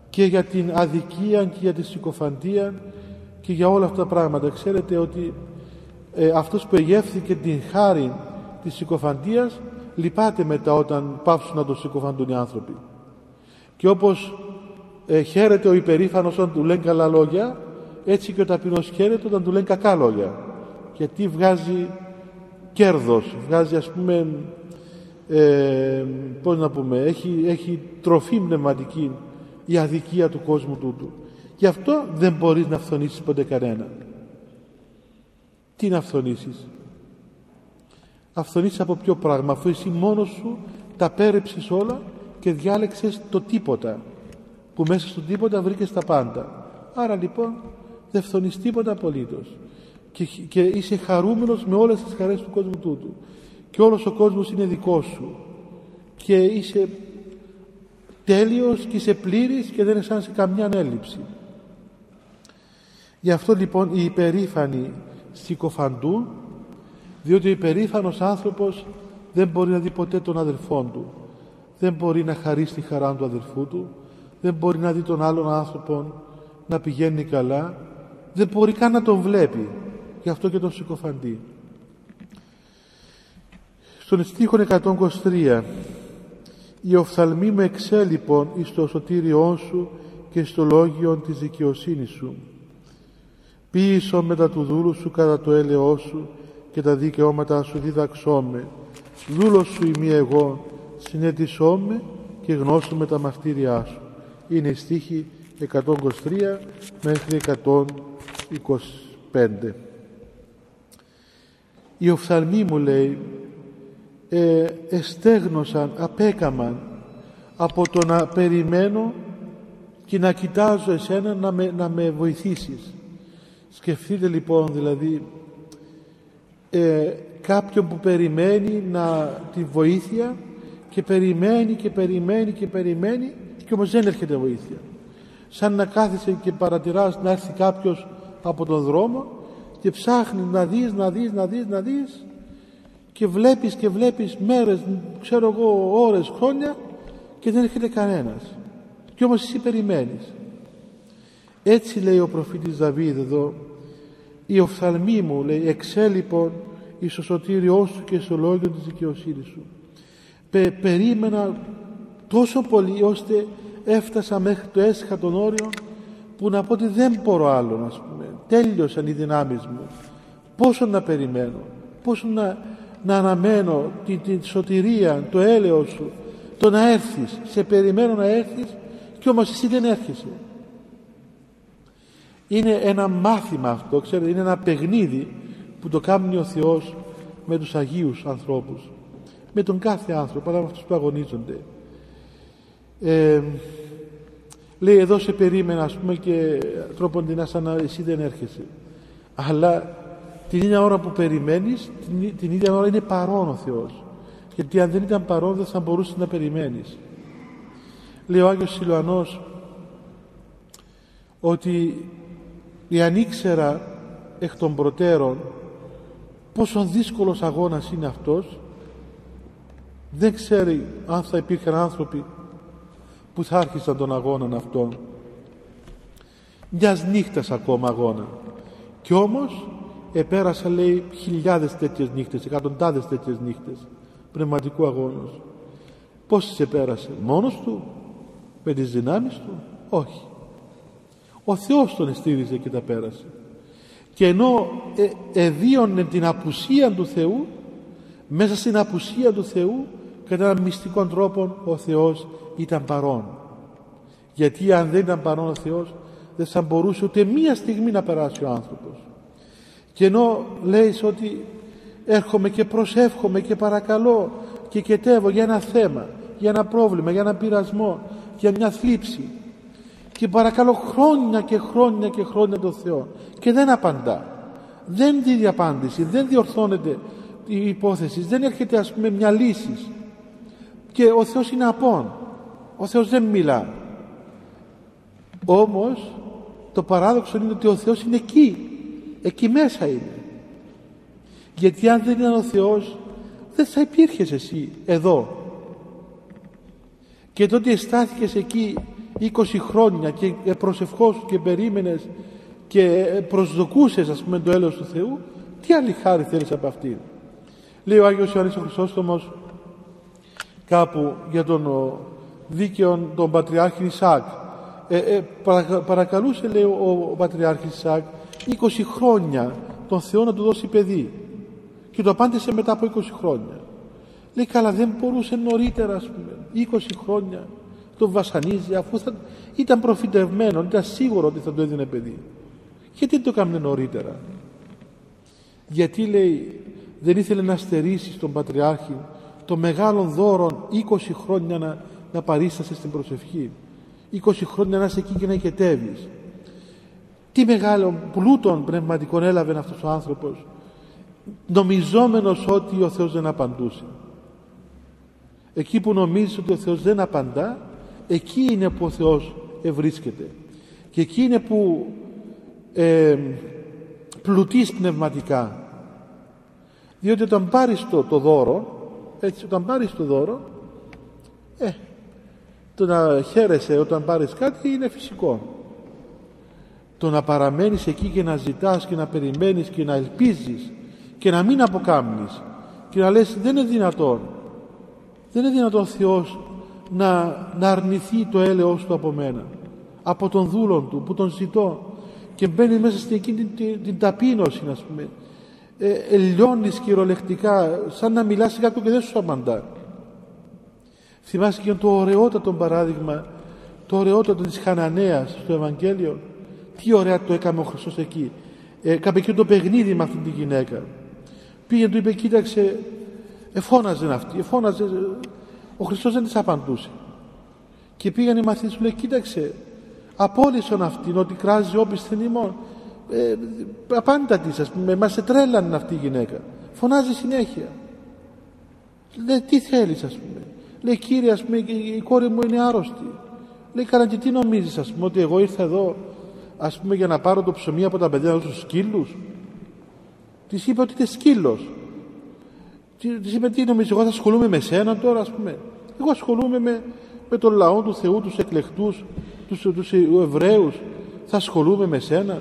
και για την αδικία και για τη συκοφαντία και για όλα αυτά τα πράγματα. Ξέρετε ότι ε, αυτός που εγεύθηκε την χάρη της συκοφαντίας λυπάται μετά όταν πάψουν να το συκοφαντούν οι άνθρωποι. Και όπως ε, χαίρεται ο υπερήφανος όταν του λένε καλά λόγια έτσι και ο ταπεινός χαίρεται όταν του λένε κακά λόγια. Γιατί βγάζει κέρδος βγάζει ας πούμε ε, πώς να πούμε έχει, έχει τροφή πνευματική η αδικία του κόσμου τούτου. Γι' αυτό δεν μπορείς να φθονήσεις ποτέ κανένα. Τι να φθονήσεις αυθονήσεις από ποιο πράγμα; Αφού εσύ μόνος σου τα πέρεψες όλα και διάλεξες το τίποτα που μέσα στο τίποτα βρήκες τα πάντα. Άρα λοιπόν δεν φθονείς τίποτα απολύτως. Και, και είσαι χαρούμενος με όλες τις χαρές του κόσμου τούτου. Και όλος ο κόσμος είναι δικός σου. Και είσαι τέλειος και είσαι πλήρης και δεν αισθάνεσαι καμιά έλλειψη γι' αυτό λοιπόν οι υπερήφανοι συκοφαντούν διότι ο υπερήφανος άνθρωπος δεν μπορεί να δει ποτέ τον αδελφόν του. Δεν μπορεί να χαρίσει τη χαρά του αδελφού του δεν μπορεί να δει τον άλλον άνθρωπο να πηγαίνει καλά δεν μπορεί καν να τον βλέπει γι' αυτό και τον συκοφαντεί στον στίχο 123 «Η οφθαλμή με εξέλιπον εις το σωτήριό σου και στο λόγιο της δικαιοσύνης σου. Ποίησο μετά του δούλου σου κατά το έλεό σου και τα δικαιώματα σου διδαξώμε. Δούλος σου είμαι εγώ, συνέτησώμε και γνώσουμε τα μαρτύριά σου». Είναι η στίχη 123 μέχρι 125. Οι οφθαλμοί μου λέει ε, εστέγνωσαν, απέκαμαν από το να περιμένω και να κοιτάζω εσένα να με, να με βοηθήσεις. Σκεφτείτε λοιπόν δηλαδή ε, κάποιον που περιμένει να, τη βοήθεια και περιμένει και περιμένει και περιμένει και όμως δεν έρχεται βοήθεια. Σαν να κάθισε και παρατηράς να έρθει κάποιος από τον δρόμο και ψάχνει να δεις, να δεις, να δεις, να δεις και βλέπεις και βλέπεις μέρες, ξέρω εγώ, ώρες, χρόνια και δεν έρχεται κανένας. Και όμως εσύ περιμένεις. Έτσι λέει ο προφήτης Δαβίδ εδώ «Η οφθαλμή μου» λέει «εξέλιπον εις το σωτήριό σου και στο λόγιο της δικαιοσύνης σου». Πε, περίμενα τόσο πολύ ώστε έφτασα μέχρι το έσχατον όριο που να πω ότι δεν μπορώ άλλο να πούμε. Τέλειωσαν οι δυνάμεις μου. Πόσο να περιμένω, πόσο να, να αναμένω τη, τη σωτηρία, το έλεος σου, το να έρθεις. Σε περιμένω να έρθεις και όμως εσύ δεν έρχεσαι. Είναι ένα μάθημα αυτό, ξέρετε, είναι ένα παιχνίδι που το κάνει ο Θεός με τους Αγίους ανθρώπους. Με τον κάθε άνθρωπο, αλλά με αυτούς που αγωνίζονται. Ε, λέει εδώ σε περίμενα ας πούμε και τρόπον σαν να εσύ δεν έρχεσαι. Αλλά την ίδια ώρα που περιμένεις την, την ίδια ώρα είναι παρόν ο Θεός γιατί αν δεν ήταν παρόν δεν θα μπορούσες να περιμένεις λέει ο Άγιος Σιλουανός ότι εάν ήξερα εκ των προτέρων πόσο δύσκολος αγώνας είναι αυτός δεν ξέρει αν θα υπήρχαν άνθρωποι που θα άρχισαν τον αγώνα αυτόν. Μιας νύχτας ακόμα αγώνα. Και όμως επέρασα λέει χιλιάδες τέτοιες νύχτες εκατοντάδες τέτοιες νύχτες πνευματικού αγώνος. Πόσες επέρασε μόνος του με τις δυνάμεις του; Όχι. Ο Θεός τον εστήριζε και τα πέρασε. Και ενώ ε, εδίωνε την απουσία του Θεού μέσα στην απουσία του Θεού κατά έναν μυστικό τρόπο ο Θεός ήταν παρόν. Γιατί αν δεν ήταν παρόν ο Θεός δεν θα μπορούσε ούτε μία στιγμή να περάσει ο άνθρωπος. Και ενώ λέει ότι έρχομαι και προσεύχομαι και παρακαλώ και κετεύω για ένα θέμα για ένα πρόβλημα, για ένα πειρασμό για μια θλίψη και παρακαλώ χρόνια και χρόνια και χρόνια τον Θεό και δεν απαντά δεν δίνει απάντηση, δεν διορθώνεται η υπόθεση, δεν έρχεται ας πούμε μια λύση. Και ο Θεός είναι απόν ο Θεός δεν μιλά. Όμως το παράδοξο είναι ότι ο Θεός είναι εκεί. Εκεί μέσα είναι. Γιατί αν δεν ήταν ο Θεός δεν θα υπήρχες εσύ εδώ. Και τότε στάθηκες εκεί 20 χρόνια και προσευχόσου και περίμενες και προσδοκούσες ας πούμε το έλεος του Θεού τι άλλη χάρη θέλεις από αυτήν; Λέει ο Άγιος Ιωάννης ο Χρυσόστομος κάπου για τον δίκαιο τον Πατριάρχη Ισάκ. Ε, ε, παρακαλούσε λέει ο, ο Πατριάρχης Ισάκ 20 χρόνια τον Θεό να του δώσει παιδί. Και το απάντησε μετά από 20 χρόνια. Λέει καλά δεν μπορούσε νωρίτερα ας πούμε. 20 χρόνια τον βασανίζει αφού θα, ήταν προφητευμένο ήταν σίγουρο ότι θα το έδινε παιδί. Γιατί δεν το έκανε νωρίτερα. Γιατί λέει δεν ήθελε να στερήσει στον Πατριάρχη το μεγάλο δώρο 20 χρόνια να, να παρίστασες στην προσευχή. 20 χρόνια να είσαι εκεί και να οικετεύεις τι μεγάλο πλούτον πνευματικών έλαβε αυτός ο άνθρωπος νομιζόμενος ότι ο Θεός δεν απαντούσε. Εκεί που νομίζεις ότι ο Θεός δεν απαντά εκεί είναι που ο Θεός ευρίσκεται. Και εκεί είναι που ε, πλουτείς πνευματικά. Διότι όταν πάρεις το, το δώρο έτσι όταν πάρεις το δώρο ε, το να χαίρεσαι όταν πάρεις κάτι είναι φυσικό. Το να παραμένεις εκεί και να ζητάς και να περιμένεις και να ελπίζεις και να μην αποκάμνεις και να λες δεν είναι δυνατόν. Δεν είναι δυνατόν ο Θεός να, να αρνηθεί το έλεος του από μένα από τον δούλον του που τον ζητώ και μπαίνει μέσα στην εκείνη την, την, ταπείνωση ας πούμε. Ε, ελιώνεις κυριολεκτικά σαν να μιλάς σε κάποιον και δεν σου απαντά θυμάσαι και το ωραιότατο παράδειγμα το ωραιότατο της Χαναναίας στο Ευαγγέλιο. Τι ωραία το έκαμε ο Χριστός εκεί. Ε, και το παιχνίδι με αυτήν τη γυναίκα. Πήγε του είπε κοίταξε εφώναζε αυτή εφώναζε ο Χριστός δεν της απαντούσε και πήγαν οι μαθητές του λέει κοίταξε απόλυσον αυτήν ότι κράζει όπισθεν ημών. Ε, απάντα της ας πούμε μας τρέλανε αυτή η γυναίκα. Φωνάζει συνέχεια λέει τι θέλεις ας πούμε λέει κύριε ας πούμε η κόρη μου είναι άρρωστη λέει καλά και τι νομίζεις ας πούμε ότι εγώ ήρθα εδώ ας πούμε για να πάρω το ψωμί από τα παιδιά τους σκύλους της είπε ότι είναι σκύλος της είπε τι νομίζεις εγώ θα ασχολούμαι με σένα τώρα ας πούμε εγώ ασχολούμαι με, με τον λαό του Θεού τους εκλεκτούς τους, τους Εβραίους. Θα ασχολούμαι με σένα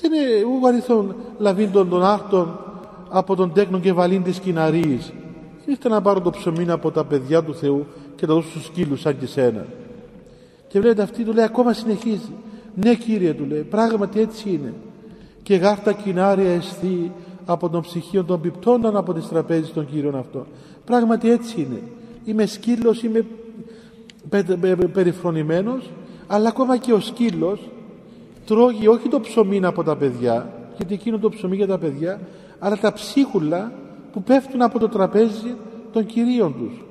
δεν είναι ου αριθόν λαβήν των, των άρτων από τον τέκνο και βαλήν της κοιναρίας ήρθα να πάρω το ψωμί από τα παιδιά του Θεού και τα δώσω στους σκύλους σαν και σένα. Και βλέπετε αυτή του λέει ακόμα συνεχίζει. Ναι κύριε του λέει πράγματι έτσι είναι. Και γάρτα κοινάρια εστί από τον ψυχείο των πιπτώνων από τις τραπέζες των κύριων αυτό πράγματι έτσι είναι. Είμαι σκύλος είμαι περιφρονημένος αλλά ακόμα και ο σκύλος τρώγει όχι το ψωμί από τα παιδιά γιατί εκείνο το ψωμί για τα παιδιά αλλά τα ψίχουλα που πέφτουν από το τραπέζι των κυρίων τους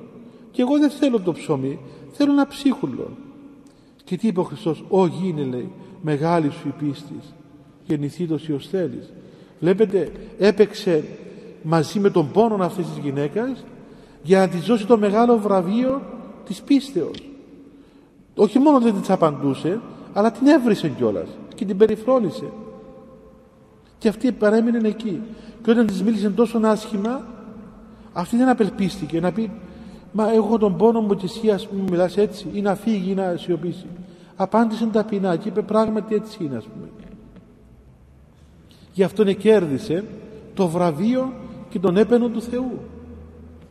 και εγώ δεν θέλω το ψωμί θέλω ένα ψίχουλο και τι είπε ο Χριστός «Ω γίνε» λέει «μεγάλη σου η πίστη γεννηθεί το ως θέλεις». Βλέπετε έπαιξε μαζί με τον πόνο αυτής της γυναίκας για να της δώσει το μεγάλο βραβείο της πίστεως. Όχι μόνο δεν της απαντούσε αλλά την έβρισε κιόλας και την περιφρόνησε. Και αυτή παρέμεινε εκεί. Και όταν της μίλησε τόσο άσχημα αυτή δεν απελπίστηκε να πει Μα έχω τον πόνο μου και εσύ ας πούμε μιλάς έτσι ή να φύγει ή να σιωπήσει. Απάντησε ταπεινά και είπε πράγματι έτσι είναι ας πούμε. Γι' αυτόν κέρδισε το βραβείο και τον έπαινο του Θεού.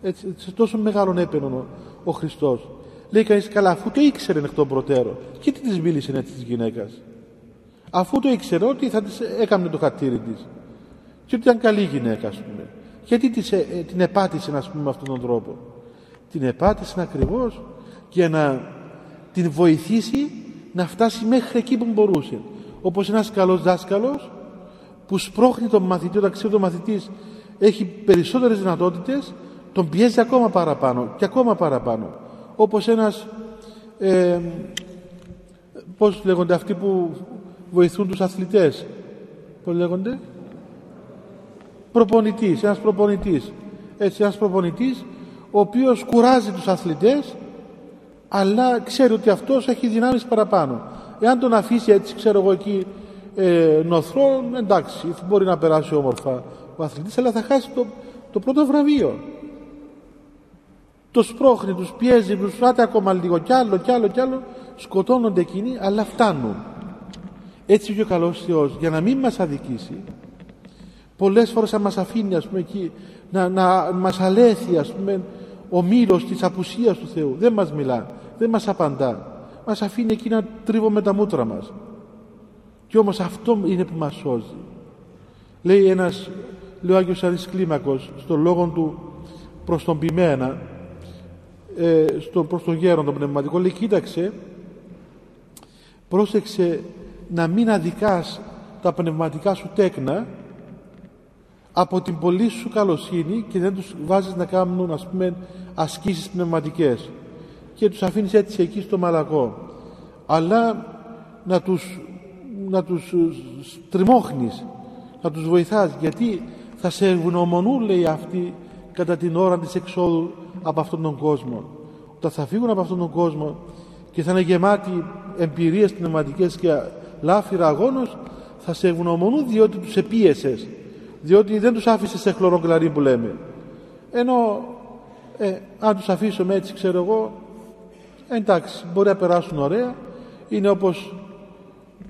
Έτσι, σε τόσο μεγάλον έπαινο ο, ο Χριστός. Λέει κανείς καλά αφού το ήξερε εκ των προτέρων και τι της μίλησε έτσι της γυναίκας. Αφού το ήξερε ότι θα της έκανε το χατήρι της και ότι ήταν καλή γυναίκα ας πούμε. Γιατί ε, την επάτησε να πούμε με αυτόν τον τρόπο. Την επάτησε ακριβώς για να την βοηθήσει να φτάσει μέχρι εκεί που μπορούσε. Όπως ένας καλός δάσκαλος που σπρώχνει τον μαθητή όταν ξέρει ότι ο μαθητής έχει περισσότερες δυνατότητες τον πιέζει ακόμα παραπάνω και ακόμα παραπάνω. Όπως ένας ε, πώς λέγονται αυτοί που βοηθούν τους αθλητές. Πώς λέγονται; Προπονητής, ένας προπονητής. Έτσι ένας προπονητής ο οποίος κουράζει τους αθλητές αλλά ξέρει ότι αυτός έχει δυνάμεις παραπάνω. Εάν τον αφήσει έτσι ξέρω εγώ εκεί ε, νοθρό εντάξει μπορεί να περάσει όμορφα ο αθλητής αλλά θα χάσει το, το πρώτο βραβείο. Το σπρώχνει, τους πιέζει, τους φράτε ακόμα λίγο κι άλλο κι άλλο κι άλλο. Σκοτώνονται εκείνοι αλλά φτάνουν. Έτσι και ο καλός Θεός για να μην μας αδικήσει πολλές φορές θα μας αφήνει ας πούμε εκεί να, να μας αλέθει ας πούμε ο μήλος της απουσίας του Θεού. Δεν μας μιλά, δεν μας απαντά. Μας αφήνει εκεί να τρίβουμε τα μούτρα μας. Και όμως αυτό είναι που μας σώζει. Λέει ένας λέει ο Άγιος Αρής Κλίμακος στον λόγο του προς τον ποιμένα ε, στο, προς τον γέρον τον πνευματικό λέει κοίταξε πρόσεξε να μην αδικάς τα πνευματικά σου τέκνα από την πολύ σου καλοσύνη και δεν τους βάζεις να κάνουν ας πούμε ασκήσεις πνευματικές. Και τους αφήνεις έτσι εκεί στο μαλακό. Αλλά να τους, να τους τριμώχνεις να τους βοηθάς. Γιατί θα σε ευγνωμονούν λέει αυτοί κατά την ώρα της εξόδου από αυτόν τον κόσμο. Όταν θα φύγουν από αυτόν τον κόσμο και θα είναι γεμάτοι εμπειρίες πνευματικές και λάφυρα αγώνος θα σε ευγνωμονούν διότι τους επίεσες διότι δεν τους άφησε σε χλωροκλαρί που λέμε. Ενώ ε, αν τους αφήσουμε έτσι ξέρω εγώ εντάξει μπορεί να περάσουν ωραία. Είναι όπως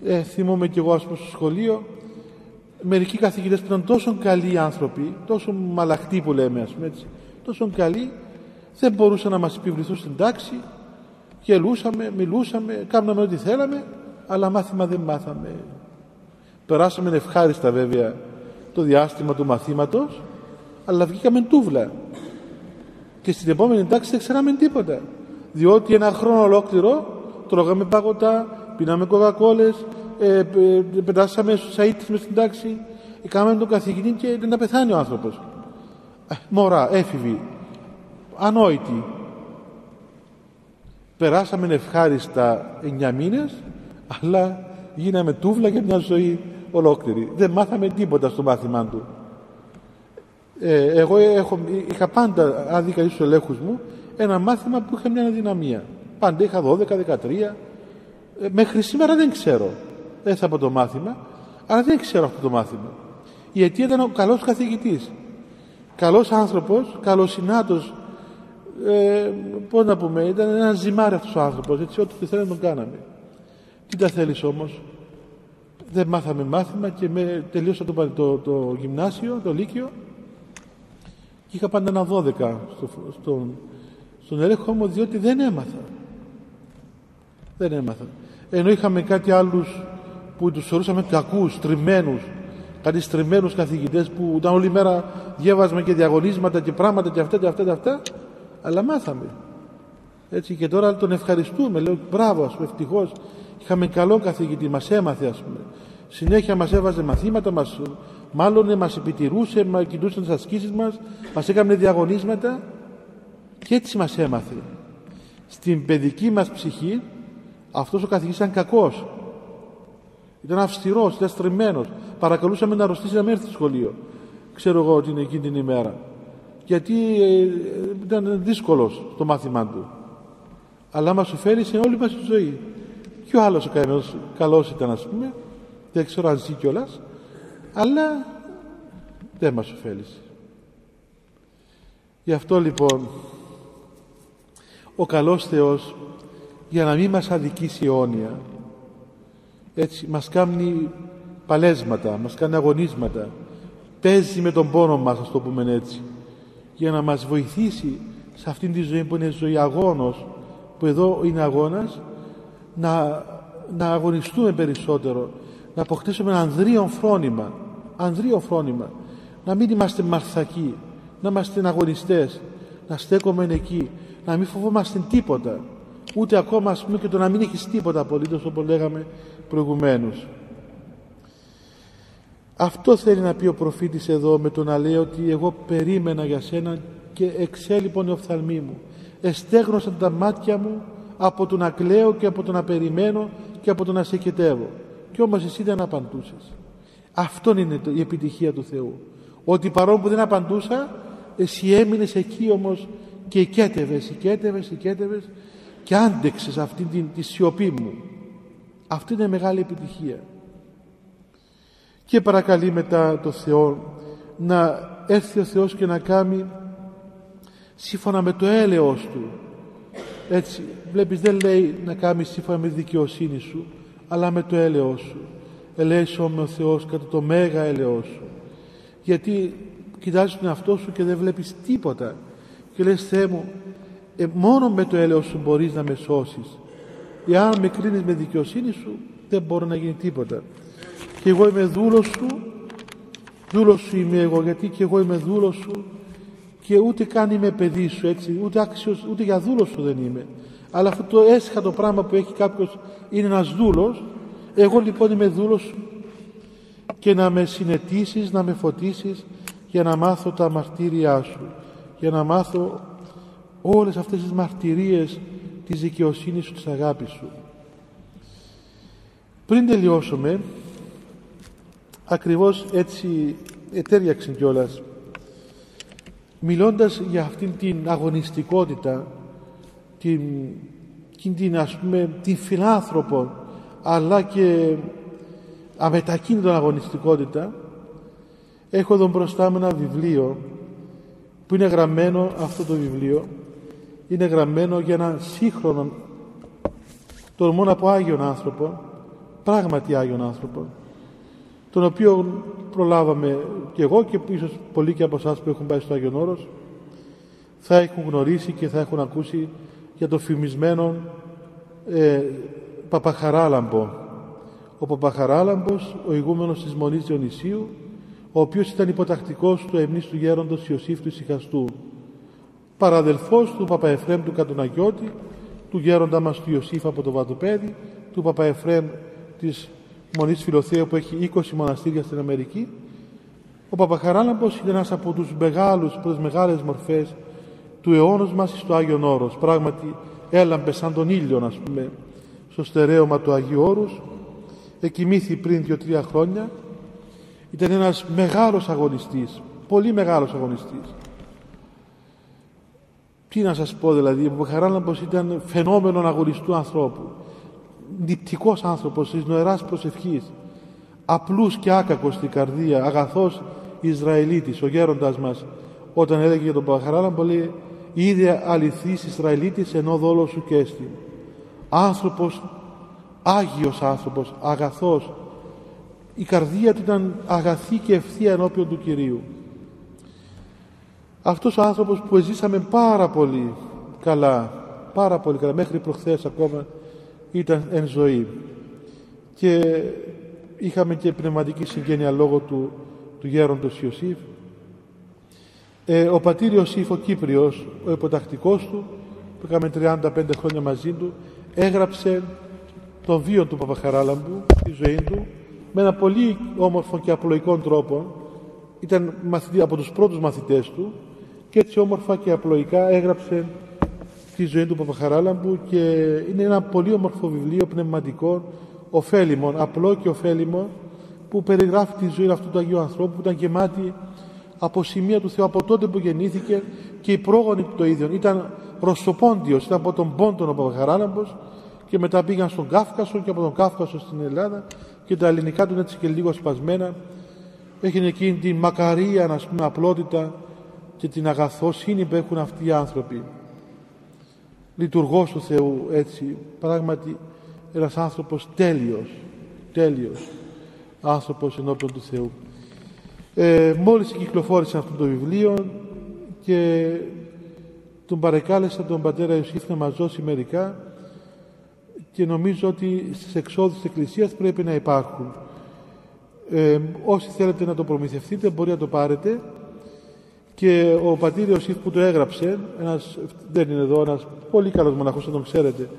ε, θυμούμαι κι εγώ ας πούμε στο σχολείο μερικοί καθηγητές που ήταν τόσο καλοί άνθρωποι τόσο μαλαχτοί που λέμε ας πούμε έτσι τόσο καλοί δεν μπορούσαν να μας επιβληθούν στην τάξη. Γελούσαμε, μιλούσαμε, κάναμε ό,τι θέλαμε αλλά μάθημα δεν μάθαμε. Περάσαμε ευχάριστα βέβαια το διάστημα του μαθήματος αλλά βγήκαμε τούβλα. Και στην επόμενη τάξη δεν ξέραμε τίποτα. Διότι ένα χρόνο ολόκληρο τρώγαμε παγωτά, πίναμε κοκακόλες ε, ε, πετάσαμε στους αίτης μες στην τάξη κάναμε τον καθηγητή και δεν να πεθάνει ο άνθρωπος. Ε, μωρά, έφηβοι ανόητοι περάσαμε ευχάριστα εννιά μήνες αλλά γίναμε τούβλα για μια ζωή ολόκληρη. Δεν μάθαμε τίποτα στο μάθημά του. Ε, εγώ έχω, είχα πάντα, αν δει στους ελέγχους μου, ένα μάθημα που είχε μια αδυναμία. Πάντα είχα 12-13. Ε, μέχρι σήμερα δεν ξέρω. Έθα από το μάθημα, αλλά δεν ξέρω αυτό το μάθημα. Η αιτία ήταν ο καλός καθηγητής. Καλός άνθρωπος, καλοσυνάτος, ε, πώς να πούμε, ήταν ένας ζυμάρι αυτός ο άνθρωπος, έτσι, ό,τι θέλει να τον κάναμε. Τι τα θέλεις όμως, δεν μάθαμε μάθημα και με, τελείωσα το, το, το γυμνάσιο, το λύκειο και είχα πάντα ένα 12 στο, στον, στον έλεγχο μου διότι δεν έμαθα. Δεν έμαθα. Ενώ είχαμε κάτι άλλους που τους θεωρούσαμε κακούς, τριμμένους, κάτι στριμμένους καθηγητές που ήταν όλη μέρα διέβαζαμε και διαγωνίσματα και πράγματα και αυτά και αυτά και αυτά αλλά μάθαμε. Έτσι και τώρα τον ευχαριστούμε, λέω μπράβο ας πούμε ευτυχώς είχαμε καλό καθηγητή, μας έμαθε ας πούμε συνέχεια μας έβαζε μαθήματα, μας μάλλον μας επιτηρούσε, μας κοιτούσε τις ασκήσεις μας, μας έκανε διαγωνίσματα και έτσι μας έμαθε. Στην παιδική μας ψυχή αυτός ο καθηγητής ήταν κακός. Ήταν αυστηρός, ήταν στριμμένος. Παρακαλούσαμε να αρρωστήσει να μην έρθει στο σχολείο. Ξέρω εγώ ότι είναι εκείνη την ημέρα. Γιατί ε, ήταν δύσκολος το μάθημά του. Αλλά μας ωφέλησε όλη μας τη ζωή. Και ο άλλος ο καλός ήταν ας πούμε δεν ξέρω αν ζει κιόλας, αλλά δεν μας ωφέλησε. Γι' αυτό λοιπόν ο καλός Θεός για να μην μας αδικήσει αιώνια έτσι μας κάνει παλέσματα, μας κάνει αγωνίσματα παίζει με τον πόνο μας ας το πούμε έτσι για να μας βοηθήσει σε αυτήν τη ζωή που είναι ζωή αγώνος που εδώ είναι αγώνας να, να αγωνιστούμε περισσότερο να αποκτήσουμε ένα ανδρείο φρόνημα, ανδρείο φρόνημα, να μην είμαστε μαρθακοί, να είμαστε αγωνιστές, να στέκομαι εκεί, να μην φοβόμαστε τίποτα, ούτε ακόμα ας πούμε και το να μην έχεις τίποτα απολύτως όπως λέγαμε προηγουμένως. Αυτό θέλει να πει ο προφήτης εδώ με το να λέει ότι εγώ περίμενα για σένα και εξέλιπον η οφθαλμή μου. Εστέγνωσαν τα μάτια μου από το να κλαίω και από το να περιμένω και από το να σε κοιτεύω. Κι όμως εσύ δεν απαντούσες. Αυτό είναι η επιτυχία του Θεού. Ότι παρόλο που δεν απαντούσα, εσύ έμεινες εκεί όμως και οικέτευες, οικέτευες, οικέτευες και άντεξες αυτή τη, τη σιωπή μου. Αυτή είναι μεγάλη επιτυχία. Και παρακαλεί μετά το Θεό να έρθει ο Θεός και να κάνει σύμφωνα με το έλεος Του. Έτσι, βλέπεις δεν λέει να κάνεις σύμφωνα με τη δικαιοσύνη σου, αλλά με το έλεος σου. Ελέησό με ο Θεός κατά το μέγα έλεος σου. Γιατί κοιτάζεις τον εαυτό σου και δεν βλέπεις τίποτα. Και λες Θεέ μου, ε, μόνο με το έλεος σου μπορείς να με σώσεις. Εάν με κρίνεις με δικαιοσύνη σου, δεν μπορεί να γίνει τίποτα. Και εγώ είμαι δούλος σου, δούλος σου είμαι εγώ, γιατί και εγώ είμαι δούλος σου και ούτε καν είμαι παιδί σου έτσι, ούτε άξιος, ούτε για δούλος σου δεν είμαι. Αλλά αυτό το έσχατο πράγμα που έχει κάποιος είναι ένας δούλος, εγώ λοιπόν είμαι δούλος σου και να με συνετίσεις, να με φωτίσεις για να μάθω τα μαρτύρια σου, για να μάθω όλες αυτές τις μαρτυρίες της δικαιοσύνης σου, της αγάπης σου. Πριν τελειώσουμε, ακριβώς έτσι ετέριαξε κιόλας μιλώντας για αυτήν την αγωνιστικότητα την, την ας πούμε την φιλάνθρωπο αλλά και αμετακίνητον αγωνιστικότητα έχω εδώ μπροστά μου ένα βιβλίο που είναι γραμμένο αυτό το βιβλίο είναι γραμμένο για ένα σύγχρονο τον μόνο από Άγιον άνθρωπο πράγματι Άγιον άνθρωπο τον οποίο προλάβαμε και εγώ και ίσως πολλοί και από εσάς που έχουν πάει στο Άγιον Όρος θα έχουν γνωρίσει και θα έχουν ακούσει για το φημισμένο ε, Παπαχαράλαμπο. Ο Παπαχαράλαμπος, ο ηγούμενος της Μονής Διονυσίου, ο οποίος ήταν υποτακτικός του εμνής του γέροντος Ιωσήφ του Ισυχαστού, παραδελφός του Παπαεφρέμ του Κατουναγιώτη, του γέροντα μας του Ιωσήφ από το Βατοπέδι, του Παπαεφρέμ της Μονής Φιλοθέου που έχει 20 μοναστήρια στην Αμερική. Ο Παπαχαράλαμπος είναι ένας από τους μεγάλους, από τις μεγάλες μορφές του αιώνος μας στο Άγιον Όρος. Πράγματι έλαμπε σαν τον ήλιο, ας πούμε, στο στερέωμα του Αγίου Όρους. Εκοιμήθη πριν δύο-τρία χρόνια. Ήταν ένας μεγάλος αγωνιστής, πολύ μεγάλος αγωνιστής. Τι να σας πω δηλαδή, ο Παπαχαράλαμπος ήταν φαινόμενο αγωνιστού ανθρώπου νηπτικός άνθρωπος της νοεράς προσευχής απλούς και άκακος στην καρδία αγαθός Ισραηλίτης ο γέροντας μας όταν έλεγε για τον Παχαράλαμπο λέει είδε αληθής Ισραηλίτης ενώ δόλος σου και έστει άνθρωπος Άγιος άνθρωπος αγαθός η καρδία του ήταν αγαθή και ευθεία ενώπιον του Κυρίου. Αυτός ο άνθρωπος που ζήσαμε πάρα πολύ καλά πάρα πολύ καλά μέχρι προχθές ακόμα ήταν εν ζωή. Και είχαμε και πνευματική συγγένεια λόγω του, του γέροντος Ιωσήφ. Ε, ο πατήρ Ιωσήφ ο Κύπριος ο υποτακτικός του που είχαμε 35 χρόνια μαζί του έγραψε τον βίο του Παπαχαράλαμπου τη ζωή του με ένα πολύ όμορφο και απλοϊκό τρόπο. Ήταν από τους πρώτους μαθητές του και έτσι όμορφα και απλοϊκά έγραψε τη ζωή του Παπαχαράλαμπου και είναι ένα πολύ όμορφο βιβλίο πνευματικό, ωφέλιμο, απλό και ωφέλιμο που περιγράφει τη ζωή αυτού του Αγίου ανθρώπου που ήταν γεμάτη από σημεία του Θεού από τότε που γεννήθηκε και οι πρόγονοι του το ίδιο. Ήταν ρωσοπόντιος, ήταν από τον Πόντον ο Παπαχαράλαμπος και μετά πήγαν στον Κάφκασο και από τον Κάφκασο στην Ελλάδα και τα ελληνικά του είναι έτσι και λίγο σπασμένα. Έχει εκείνη την μακαρία, ας πούμε, απλότητα και την αγαθοσύνη που έχουν αυτοί οι άνθρωποι λειτουργός του Θεού έτσι. Πράγματι ένας άνθρωπος τέλειος τέλειος άνθρωπος ενώπιον του Θεού. Ε, μόλις κυκλοφόρησε αυτό το βιβλίο και τον παρεκάλεσα τον πατέρα Ιωσήφ να μας δώσει μερικά και νομίζω ότι στις εξόδους της Εκκλησίας πρέπει να υπάρχουν. Ε, όσοι θέλετε να το προμηθευτείτε μπορεί να το πάρετε και ο πατήριος που το έγραψε, ένας, δεν είναι εδώ, ένας πολύ καλός μοναχός, θα τον ξέρετε,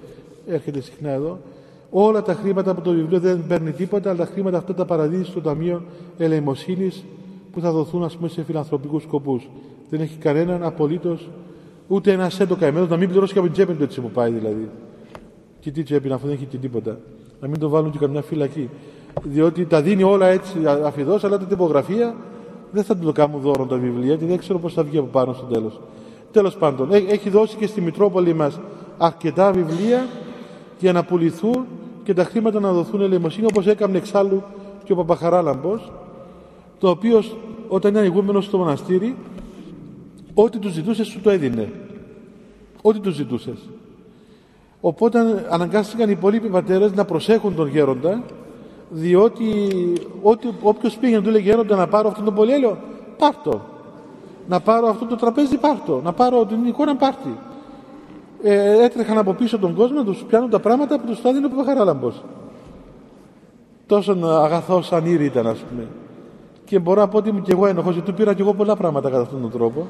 έρχεται συχνά εδώ, όλα τα χρήματα από το βιβλίο δεν παίρνει τίποτα, αλλά τα χρήματα αυτά τα παραδίδει στο Ταμείο Ελεημοσύνης που θα δοθούν ας πούμε σε φιλανθρωπικούς σκοπούς. Δεν έχει κανέναν απολύτως ούτε ένα σέντο καημένο, να μην πληρώσει και από την τσέπη του έτσι που πάει δηλαδή. Και τι τσέπη, αφού δεν έχει και τίποτα. Να μην το βάλουν και καμιά φυλακή. Διότι τα δίνει όλα έτσι αφιδώς, αλλά την τυπογραφία δεν θα του το κάνουν δώρο τα βιβλία, γιατί δεν ξέρω πώς θα βγει από πάνω στο τέλος. Τέλος πάντων, έχει δώσει και στη Μητρόπολη μας αρκετά βιβλία για να πουληθούν και τα χρήματα να δοθούν ελεημοσύνη, όπως έκανε εξάλλου και ο Παπαχαράλαμπος, το οποίο όταν ήταν ηγούμενος στο μοναστήρι, ό,τι του ζητούσες σου το έδινε. Ό,τι του ζητούσες. Οπότε αναγκάστηκαν οι υπόλοιποι πατέρες να προσέχουν τον γέροντα διότι ό,τι, όποιος πήγαινε του έλεγε γέροντα να πάρω αυτό το πολυέλαιο πάρ' το να πάρω αυτό το τραπέζι πάρ' το να πάρω την εικόνα πάρ' τη ε, έτρεχαν από πίσω τον κόσμο να τους πιάνουν τα πράγματα που τους τα δίνει ο Παπαχαράλαμπος. Τόσο αγαθός ανήρη ήταν ας πούμε. Και μπορώ να πω ότι είμαι και εγώ ένοχος γιατί του πήρα και εγώ πολλά πράγματα κατά αυτόν τον τρόπο.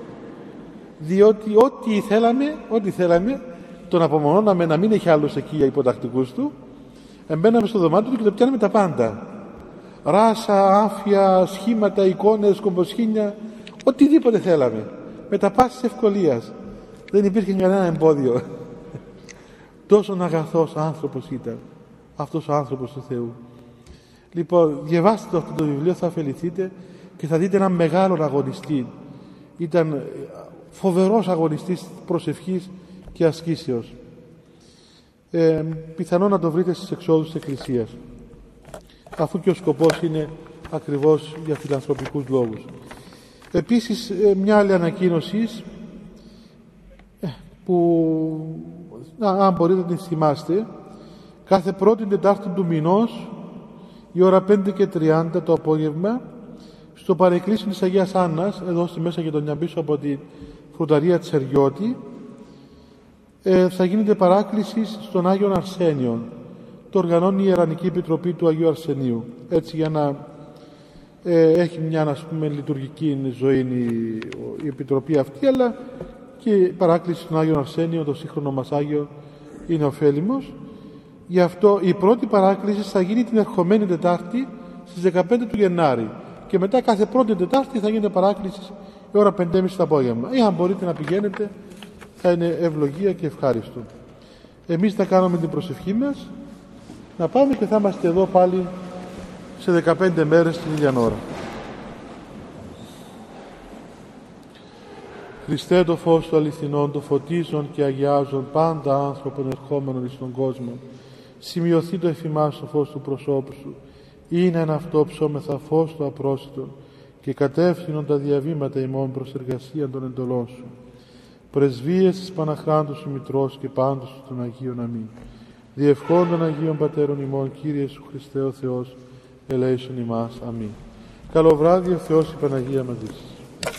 Διότι ό,τι θέλαμε, ό,τι θέλαμε τον απομονώναμε να μην έχει άλλους εκεί για υποτακτικούς του Εμπαίναμε στο δωμάτιο του και το πιάναμε τα πάντα. Ράσα, άφια, σχήματα, εικόνες, κομποσχήνια, οτιδήποτε θέλαμε. Με τα πάσης ευκολίας. Δεν υπήρχε κανένα εμπόδιο. Τόσο αγαθός άνθρωπος ήταν. Αυτός ο άνθρωπος του Θεού. Λοιπόν, διαβάστε αυτό το βιβλίο, θα ωφεληθείτε και θα δείτε έναν μεγάλο αγωνιστή. Ήταν φοβερός αγωνιστής προσευχής και ασκήσεως ε, πιθανό να το βρείτε στις εξόδους της Εκκλησίας αφού και ο σκοπός είναι ακριβώς για φιλανθρωπικούς λόγους. Επίσης ε, μια άλλη ανακοίνωση ε, που αν μπορείτε να την θυμάστε κάθε πρώτη Τετάρτη του μηνός η ώρα 5 και 30 το απόγευμα στο παρεκκλήσιο της Αγίας Άννας εδώ στη μέσα και τον πίσω από τη φρουταρία της Αργιώτη ε, θα γίνεται παράκληση στον Άγιο Αρσένιο. Το οργανώνει η Ιερανική Επιτροπή του Αγίου Αρσενίου. Έτσι για να ε, έχει μια ας πούμε λειτουργική ζωή η, η Επιτροπή αυτή, αλλά και η παράκληση στον Άγιο Αρσένιο, το σύγχρονο μας Άγιο, είναι ωφέλιμος. Γι' αυτό η πρώτη παράκληση θα γίνει την ερχομένη Τετάρτη στις 15 του Γενάρη. Και μετά κάθε πρώτη Τετάρτη θα γίνεται παράκληση η ώρα 5.30 το απόγευμα. Ή αν μπορείτε να πηγαίνετε θα είναι ευλογία και ευχάριστο. Εμείς θα κάνουμε την προσευχή μας, να πάμε και θα είμαστε εδώ πάλι σε 15 μέρες την ίδια ώρα. Χριστέ το φως του αληθινών, το φωτίζον και αγιάζον πάντα άνθρωπον ερχόμενον εις τον κόσμο. Σημειωθεί το εφημάς το φως του προσώπου σου. Είναι ένα αυτό ψώμεθα φως του απρόσιτον και κατεύθυνον τα διαβήματα ημών προς εργασία των εντολών σου πρεσβείες της Παναχράντου σου Μητρός και πάντως των Αγίων Αμήν. Διευχών των Αγίων Πατέρων ημών, Κύριε Σου Χριστέ ο Θεός, ελέησον ημάς. Αμήν. Καλό βράδυ, ο Θεός η Παναγία μαζί σας.